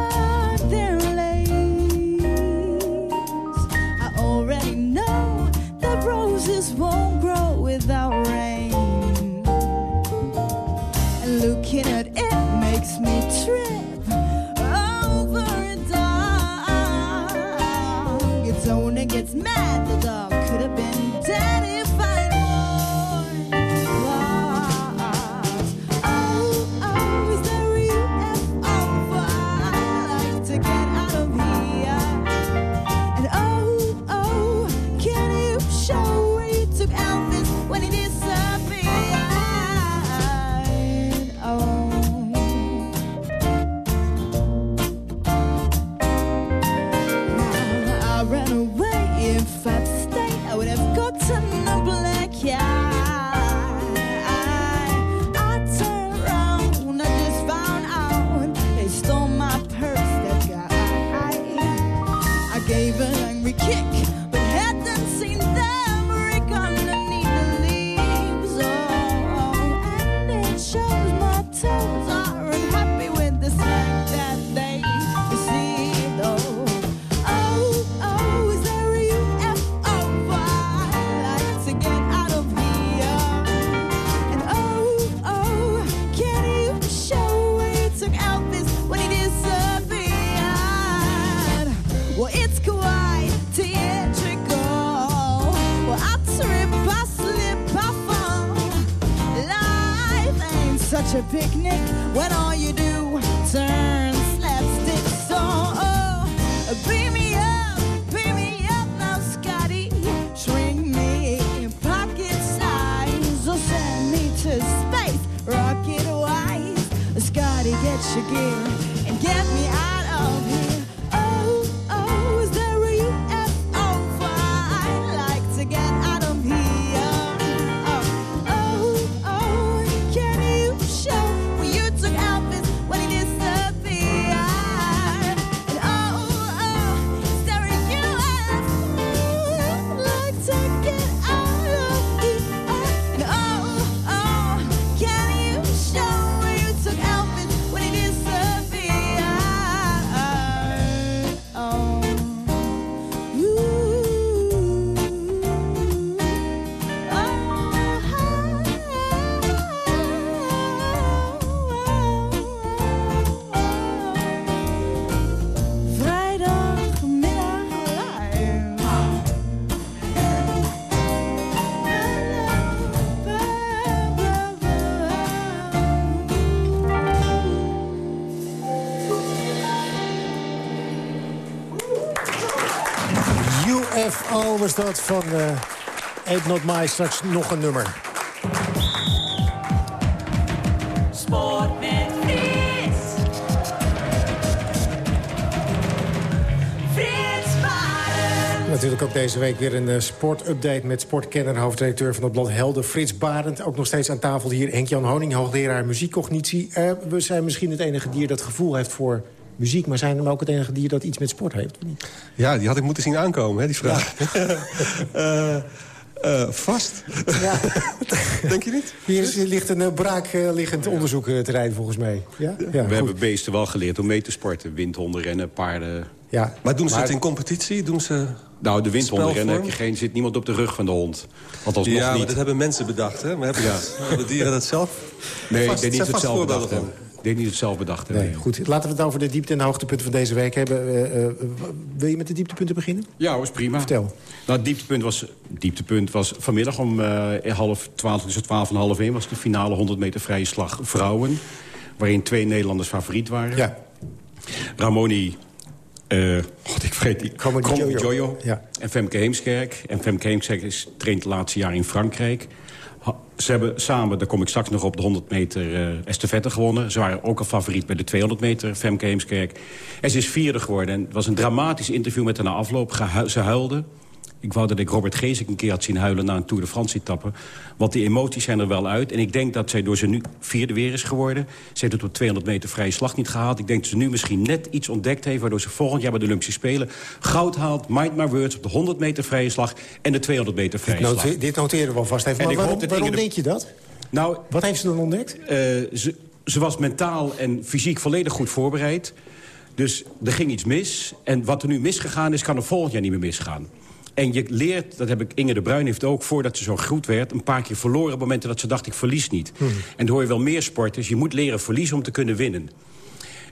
was dat van uh, Eat Not My. Straks nog een nummer. Sport met Frits. Frits Barend. Natuurlijk ook deze week weer een uh, sportupdate met sportkenner... hoofdredacteur van het blad Helden, Frits Barend. Ook nog steeds aan tafel hier Henk-Jan Honing, hoogleraar muziekcognitie. Uh, we zijn misschien het enige dier dat gevoel heeft voor muziek... maar zijn hem ook het enige dier dat iets met sport heeft? of niet? Ja, die had ik moeten zien aankomen, hè, die vraag. Eh, eh, vast. Ja. Denk je niet? Hier ligt een uh, braakliggend onderzoekterrein volgens mij. Ja? Ja, We goed. hebben beesten wel geleerd om mee te sporten. Windhonden rennen, paarden. Ja. Maar doen ze Maar- het in competitie? Doen ze... Nou, de windhonden rennen heb je geen, zit niemand op de rug van de hond. Althans ja, nog maar niet. dat hebben mensen bedacht, hè? Maar hebben, hebben de dieren dat zelf? Nee, Vast- ik denk niet dat het zelf bedacht hebben. Ik denk niet dat het zelf bedacht hebben. Nee, goed. Laten we het over de diepte- en hoogtepunten van deze week hebben. Eh, eh, wil je met de dieptepunten beginnen? Ja, was prima. Vertel. Nou, het dieptepunt was, dieptepunt was vanmiddag om eh, half twaalf, tussen twaalf en half één... was de finale 100 meter vrije slag vrouwen. Waarin twee Nederlanders favoriet waren. Ja. Ramoni, god, ik vergeet die. Kromowidjojo. Kromowidjojo. Ja. En Femke Heemskerk. En Femke Heemskerk is, traint het laatste jaar in Frankrijk. Ze hebben samen, daar kom ik straks nog op, de 100 meter eh estafette gewonnen. Ze waren ook al favoriet bij de 200 meter, Femke Heemskerk. En ze is vierde geworden. En het was een dramatisch interview met haar na afloop. Ze huilde. Ik wou dat ik Robert Geesink een keer had zien huilen na een Tour de France-etappe. Want die emoties zijn er wel uit. En ik denk dat zij door ze nu vierde weer is geworden. Ze heeft het op 200 meter vrije slag niet gehaald. Ik denk dat ze nu misschien net iets ontdekt heeft... waardoor ze volgend jaar bij de Olympische Spelen goud haalt. Mind my words op de 100 meter vrije slag en de 200 meter vrije Dit, slag. dit noteren we alvast even. En Maar waarom, hoop dat waarom Inge de- denk je dat? Nou, Wat heeft ze dan ontdekt? eh, ze, ze was mentaal en fysiek volledig goed voorbereid. Dus er ging iets mis. En wat er nu misgegaan is, kan er volgend jaar niet meer misgaan. En je leert, dat heb ik, Inge de Bruin heeft ook, voordat ze zo goed werd... een paar keer verloren op momenten dat ze dacht, ik verlies niet. En dan hoor je wel meer sporters, je moet leren verliezen om te kunnen winnen.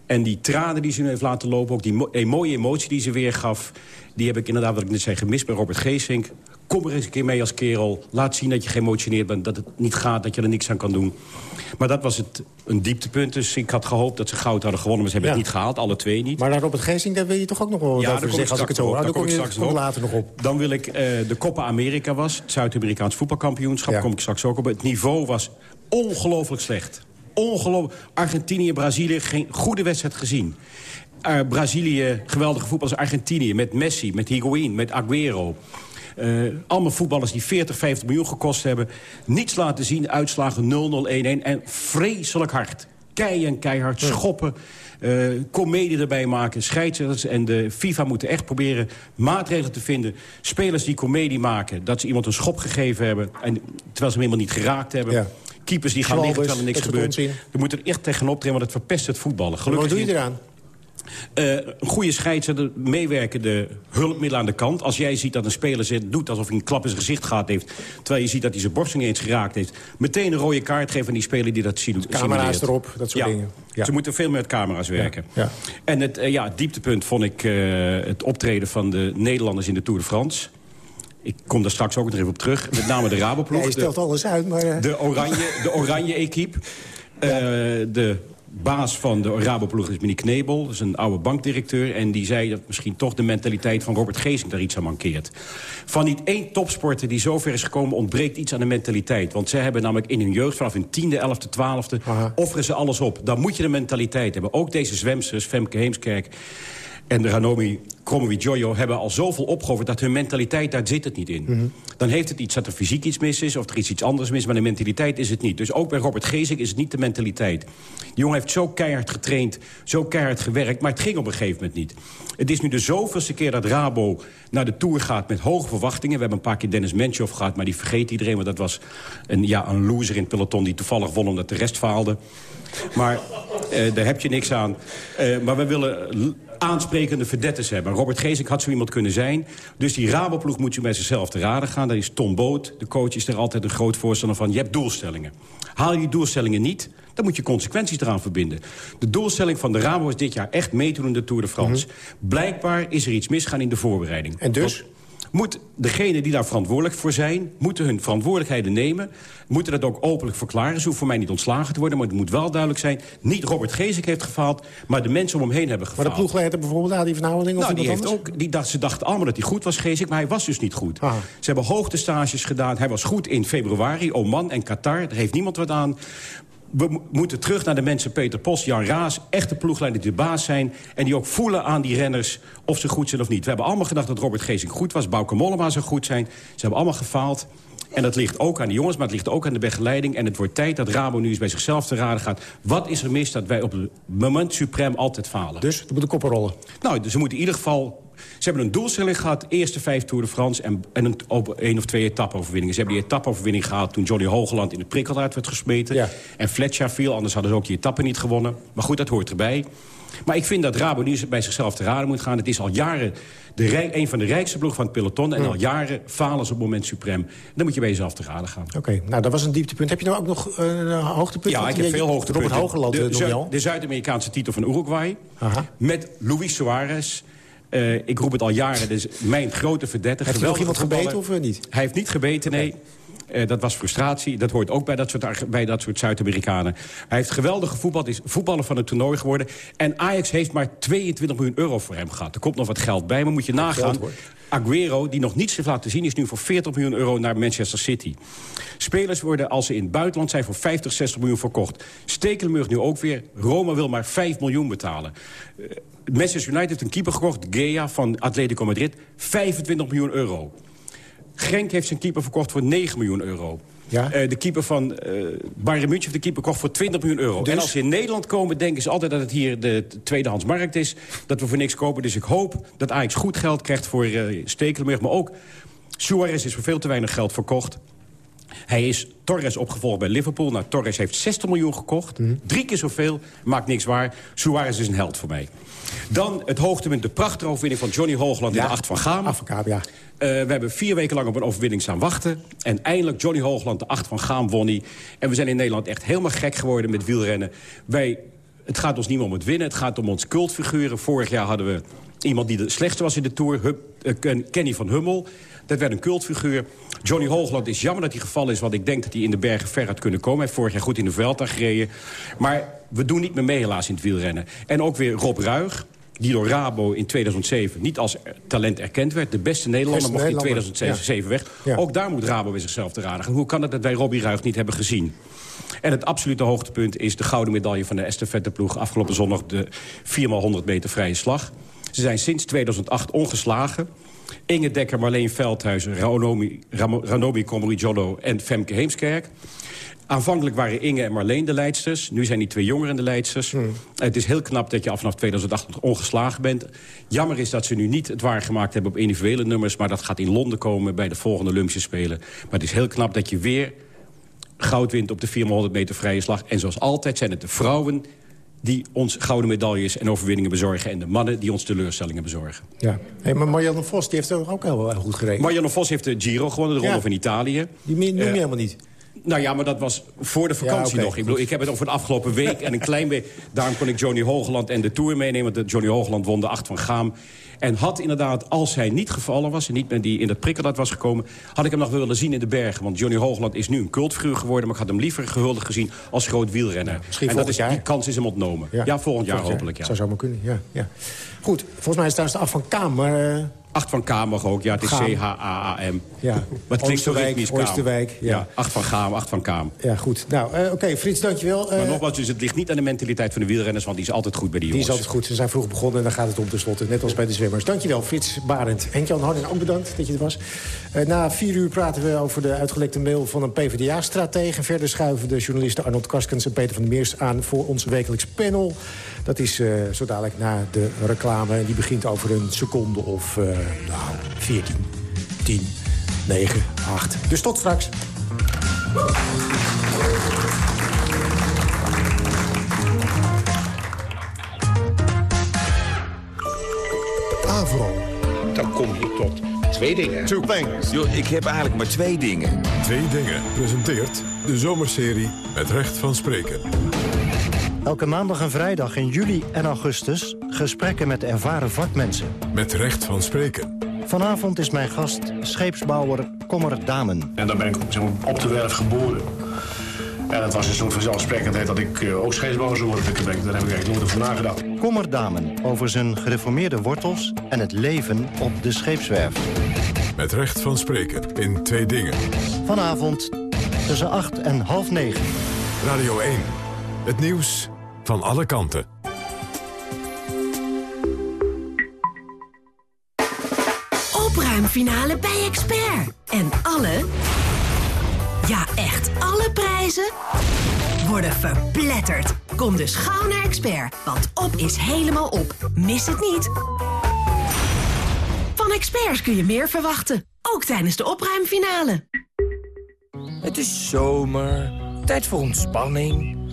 En die tranen die ze nu heeft laten lopen, ook die eh, mooie emotie die ze weer gaf... die heb ik inderdaad, wat ik net zei, gemist bij Robert Geesink. Kom er eens een keer mee als kerel. Laat zien dat je geëmotioneerd bent, dat het niet gaat, dat je er niks aan kan doen. Maar dat was het, een dieptepunt. Dus ik had gehoopt dat ze goud hadden gewonnen, maar ze hebben Ja. het niet gehaald. Alle twee niet. Maar naar Robert Geesing, daar wil je toch ook nog wel Ja, over zeggen... als ik het zo hoor. Daar Daar kom ik straks nog later nog op. Dan wil ik eh, de Copa America was, het Zuid-Amerikaans voetbalkampioenschap. Ja. kom ik straks ook op. Het niveau was ongelooflijk slecht. Ongelooflijk. Argentinië, Brazilië, geen goede wedstrijd gezien. Eh, Brazilië, geweldige voetballers. Argentinië, met Messi, met Higuain, met Aguero. Eh, allemaal voetballers die 40, 50 miljoen gekost hebben. Niets laten zien, uitslagen 0-0, 1-1. En vreselijk hard. Kei en keihard, schoppen. eh comedie erbij maken. Scheidsrechters en de FIFA moeten echt proberen maatregelen te vinden. Spelers die comedie maken. Dat ze iemand een schop gegeven hebben. En, terwijl ze hem helemaal niet geraakt hebben. Ja. Keepers die gaan liggen terwijl er niks gebeurt. Er moet er echt tegenop treden, want het verpest het voetballen. Wat Gelukkig doe je eraan? Eh, een goede scheidsrechter, meewerkende hulpmiddelen aan de kant. Als jij ziet dat een speler zit, doet alsof hij een klap in zijn gezicht gehad heeft... terwijl je ziet dat hij zijn borst eens geraakt heeft... meteen een rode kaart geven aan die speler die dat sil- Camera's erop, dat soort Ja. dingen. Ja. Ze moeten veel meer met camera's werken. Ja. En het, eh, ja, het dieptepunt vond ik eh, het optreden van de Nederlanders in de Tour de France... Ik kom daar straks ook nog even op terug. Met name de Raboploeg. Ja, je de- stelt alles uit, maar... de oranje, de oranje equipe. De baas van de Raboploeg is meneer Knebel. Dat is een oude bankdirecteur. En die zei dat misschien toch de mentaliteit van Robert Geesink daar iets aan mankeert. Van niet één topsporter die zover is gekomen... ontbreekt iets aan de mentaliteit. Want zij hebben namelijk in hun jeugd vanaf hun tiende, elfde, twaalfde... offeren ze alles op. Dan moet je de mentaliteit hebben. Ook deze zwemsters, Femke Heemskerk en de Ranomi Kromowidjojo hebben al zoveel opgeofferd... dat hun mentaliteit, daar zit het niet in. Mhm. Dan heeft het iets dat er fysiek iets mis is... of er is iets anders mis, maar de mentaliteit is het niet. Dus ook bij Robert Geesink is het niet de mentaliteit. Die jongen heeft zo keihard getraind, zo keihard gewerkt... maar het ging op een gegeven moment niet. Het is nu de zoveelste keer dat Rabo naar de Tour gaat met hoge verwachtingen. We hebben een paar keer Dennis Menchoff gehad, maar die vergeet iedereen... want dat was een, ja, een loser in het peloton die toevallig won omdat de rest faalde. Maar eh, daar heb je niks aan. Eh, maar we willen aansprekende verdettes hebben. Robert Geesink had zo iemand kunnen zijn. Dus die Raboploeg moet je bij zichzelf te raden gaan. Daar is Tom Boot, de coach, is er altijd een groot voorstander van. Je hebt doelstellingen. Haal je die doelstellingen niet, dan moet je consequenties eraan verbinden. De doelstelling van de Rabo is dit jaar echt mee te doen in de Tour de France. Blijkbaar is er iets misgaan in de voorbereiding. En dus? Want moet degenen die daar verantwoordelijk voor zijn... moeten hun verantwoordelijkheden nemen. Moeten dat ook openlijk verklaren. Ze hoeven voor mij niet ontslagen te worden. Maar het moet wel duidelijk zijn... niet Robert Geesink heeft gefaald... maar de mensen om hem heen hebben Maar gefaald. de ploegleider bijvoorbeeld, Adi van Houweling of Nou, die heeft anders? ook, die dacht, ze dachten allemaal dat hij goed was, Geesink, maar hij was dus niet goed. Aha. Ze hebben hoogtestages gedaan. Hij was goed in februari, Oman en Qatar. Daar heeft niemand wat aan. We mo- moeten terug naar de mensen Peter Post, Jan Raas... echte ploegleiders die de baas zijn... en die ook voelen aan die renners of ze goed zijn of niet. We hebben allemaal gedacht dat Robert Geesing goed was. Bauke Mollema zou goed zijn. Ze hebben allemaal gefaald. En dat ligt ook aan de jongens, maar het ligt ook aan de begeleiding. En het wordt tijd dat Rabo nu eens bij zichzelf te raden gaat. Wat is er mis dat wij op het moment suprem altijd falen? Dus, er moeten koppen rollen. Nou, dus ze moeten in ieder geval... Ze hebben een doelstelling gehad, eerste vijf Tour de France... en, en een, op één of twee etappe-overwinningen. Ze hebben die etappe-overwinning gehaald toen Johnny Hogeland... in de prikkeldraad werd gesmeten. En Fletcher viel, anders hadden ze ook die etappe niet gewonnen. Maar goed, dat hoort erbij. Maar ik vind dat Rabo nu bij zichzelf te raden moet gaan. Het is al jaren de rij, een van de rijkste ploegen van het peloton... en al jaren falen ze op het moment suprem. Dan moet je bij jezelf te raden gaan. Oké, nou dat was een dieptepunt. Heb je nou ook nog eh, een hoogtepunt? Ja, ik heb veel hoogtepunten. Robert Hogeland de, eh, de Zuid-Amerikaanse titel van Uruguay. Met Luis Suarez. Eh, ik roep het al jaren, dus mijn grote verdette. Heeft hij nog geweldige iemand voetballer. gebeten of eh, niet? Hij heeft niet gebeten, nee. Eh, dat was frustratie. Dat hoort ook bij dat soort, bij dat soort Zuid-Amerikanen. Hij heeft geweldig gevoetbald, is voetballer van het toernooi geworden. En Ajax heeft maar 22 miljoen euro voor hem gehad. Er komt nog wat geld bij, maar moet je nagaan. geld. Aguero, die nog niets heeft laten zien... is nu voor 40 miljoen euro naar Manchester City. Spelers worden, als ze in het buitenland zijn... voor 50, 60 miljoen verkocht. Stekelenburg nu ook weer. Roma wil maar 5 miljoen betalen. Eh, Manchester United heeft een keeper gekocht, Gea van Atletico Madrid. 25 miljoen euro. Genk heeft zijn keeper verkocht voor 9 miljoen euro. Eh, de keeper van eh Bayern München de keeper verkocht voor 20 miljoen euro. Dus? En als ze in Nederland komen, denken ze altijd dat het hier de t- tweedehands markt is. Dat we voor niks kopen. Dus ik hoop dat Ajax goed geld krijgt voor eh Stekelenburg. Maar ook Suarez is voor veel te weinig geld verkocht. Hij is Torres opgevolgd bij Liverpool. Nou, Torres heeft 60 miljoen gekocht. Mhm. Drie keer zoveel. Maakt niks waar. Suarez is een held voor mij. Dan het hoogtepunt, de prachtige overwinning van Johnny Hoogland in de acht van Gaam. Van ja. Eh, we hebben vier weken lang op een overwinning staan wachten. En eindelijk Johnny Hoogland, de acht van Gaam, won hij. En we zijn in Nederland echt helemaal gek geworden met wielrennen. Wij, het gaat ons niet meer om het winnen, het gaat om ons cultfiguren. Vorig jaar hadden we iemand die de slechtste was in de Tour, Hub- eh, Ken- Kenny van Hummel. Dat werd een cultfiguur. Johnny Hoogland is jammer dat hij gevallen is... want ik denk dat hij in de bergen ver had kunnen komen. Hij heeft vorig jaar goed in de Vuelta gereden. Maar we doen niet meer mee helaas in het wielrennen. En ook weer Rob Ruig die door Rabo in 2007 niet als talent erkend werd. De beste Nederlander mocht in Nederlander, 2007 weg. Ja. Ook daar moet Rabo bij zichzelf te raden gaan. Hoe kan het dat wij Robbie Ruig niet hebben gezien? En het absolute hoogtepunt is de gouden medaille van de estafetteploeg... afgelopen zondag de 4x100 meter vrije slag. Ze zijn sinds 2008 ongeslagen. Inge Dekker, Marleen Veldhuis, Ranomi, Ranomi Comorigiolo en Femke Heemskerk. Aanvankelijk waren Inge en Marleen de leidsters. Nu zijn die twee jongeren de leidsters. Het is heel knap dat je af vanaf 2008 ongeslagen bent. Jammer is dat ze nu niet het waargemaakt hebben op individuele nummers... maar dat gaat in Londen komen bij de volgende Olympische Spelen. Maar het is heel knap dat je weer goud wint op de 400 meter vrije slag. En zoals altijd zijn het de vrouwen die ons gouden medailles en overwinningen bezorgen... en de mannen die ons teleurstellingen bezorgen. Ja. Hey, maar Marianne Vos die heeft er ook heel, heel goed gereden. Marianne Vos heeft de Giro gewonnen, de Ronde Ja. van Italië. Die noem je Eh, helemaal niet. Nou ja, maar dat was voor de vakantie Ja, nog. Ik, bedoel, ik heb het over de afgelopen week en een klein beetje... Daarom kon ik Johnny Hoogland en de Tour meenemen. Want Johnny Hoogland won de acht van Gaam. En had inderdaad, als hij niet gevallen was... en niet met die in dat prikkeldat was gekomen... had ik hem nog willen zien in de bergen. Want Johnny Hoogland is nu een cultfiguur geworden... maar ik had hem liever gehuldigd gezien als groot wielrenner. misschien en dat is, jaar. die kans is hem ontnomen. Ja, volgend jaar hopelijk, ja. Zou zomaar kunnen, ja. ja. Goed, volgens mij is het trouwens de af van Kaam, maar... eh, Acht van mag ook, ja, het is. C-H-A-A-M. Ja. Het klinkt zo ritmisch. Oosterwijk, ja. acht van Gaam, acht van Kaam. Ja, goed. Nou, eh, oké, Frits, dankjewel. Eh, Maar nogmaals, dus het ligt niet aan de mentaliteit van de wielrenners... want die is altijd goed bij die die is jongens. altijd goed. Ze zijn vroeg begonnen en dan gaat het om tenslotte. Net als bij de zwemmers. Dankjewel, Frits Barend. Henk-Jan Houding, ook bedankt dat je er was. Eh, na vier uur praten we over de uitgelekte mail van een PvdA-stratege. Verder schuiven de journalisten Arnold Karskens en Peter van der Meers aan... voor ons wekelijks panel. Dat is eh, zo dadelijk na de reclame. En die begint over een seconde of, eh, nou, 14, 10, 9, 8. Dus tot straks. Avro. Dan kom je tot twee dingen. Two things. Yo, ik heb eigenlijk maar twee dingen. Twee dingen presenteert de zomerserie met recht van spreken. Elke maandag en vrijdag in juli en augustus gesprekken met ervaren vakmensen. Met recht van spreken. Vanavond is mijn gast scheepsbouwer Kommer Damen. En dan ben ik zeg maar, op de werf geboren. En het was een soort vanzelfsprekendheid dat ik eh, ook scheepsbouwer zou worden. Daar heb ik eigenlijk nooit over nagedacht. Kommer Damen over zijn gereformeerde wortels en het leven op de scheepswerf. Met recht van spreken in twee dingen. Vanavond tussen 8 en half 9. Radio 1. Het nieuws van alle kanten. Opruimfinale bij Expert. En alle, ja echt alle prijzen worden verpletterd. Kom dus gauw naar Expert, want op is helemaal op. Mis het niet. Van experts kun je meer verwachten, ook tijdens de opruimfinale. Het is zomer, tijd voor ontspanning,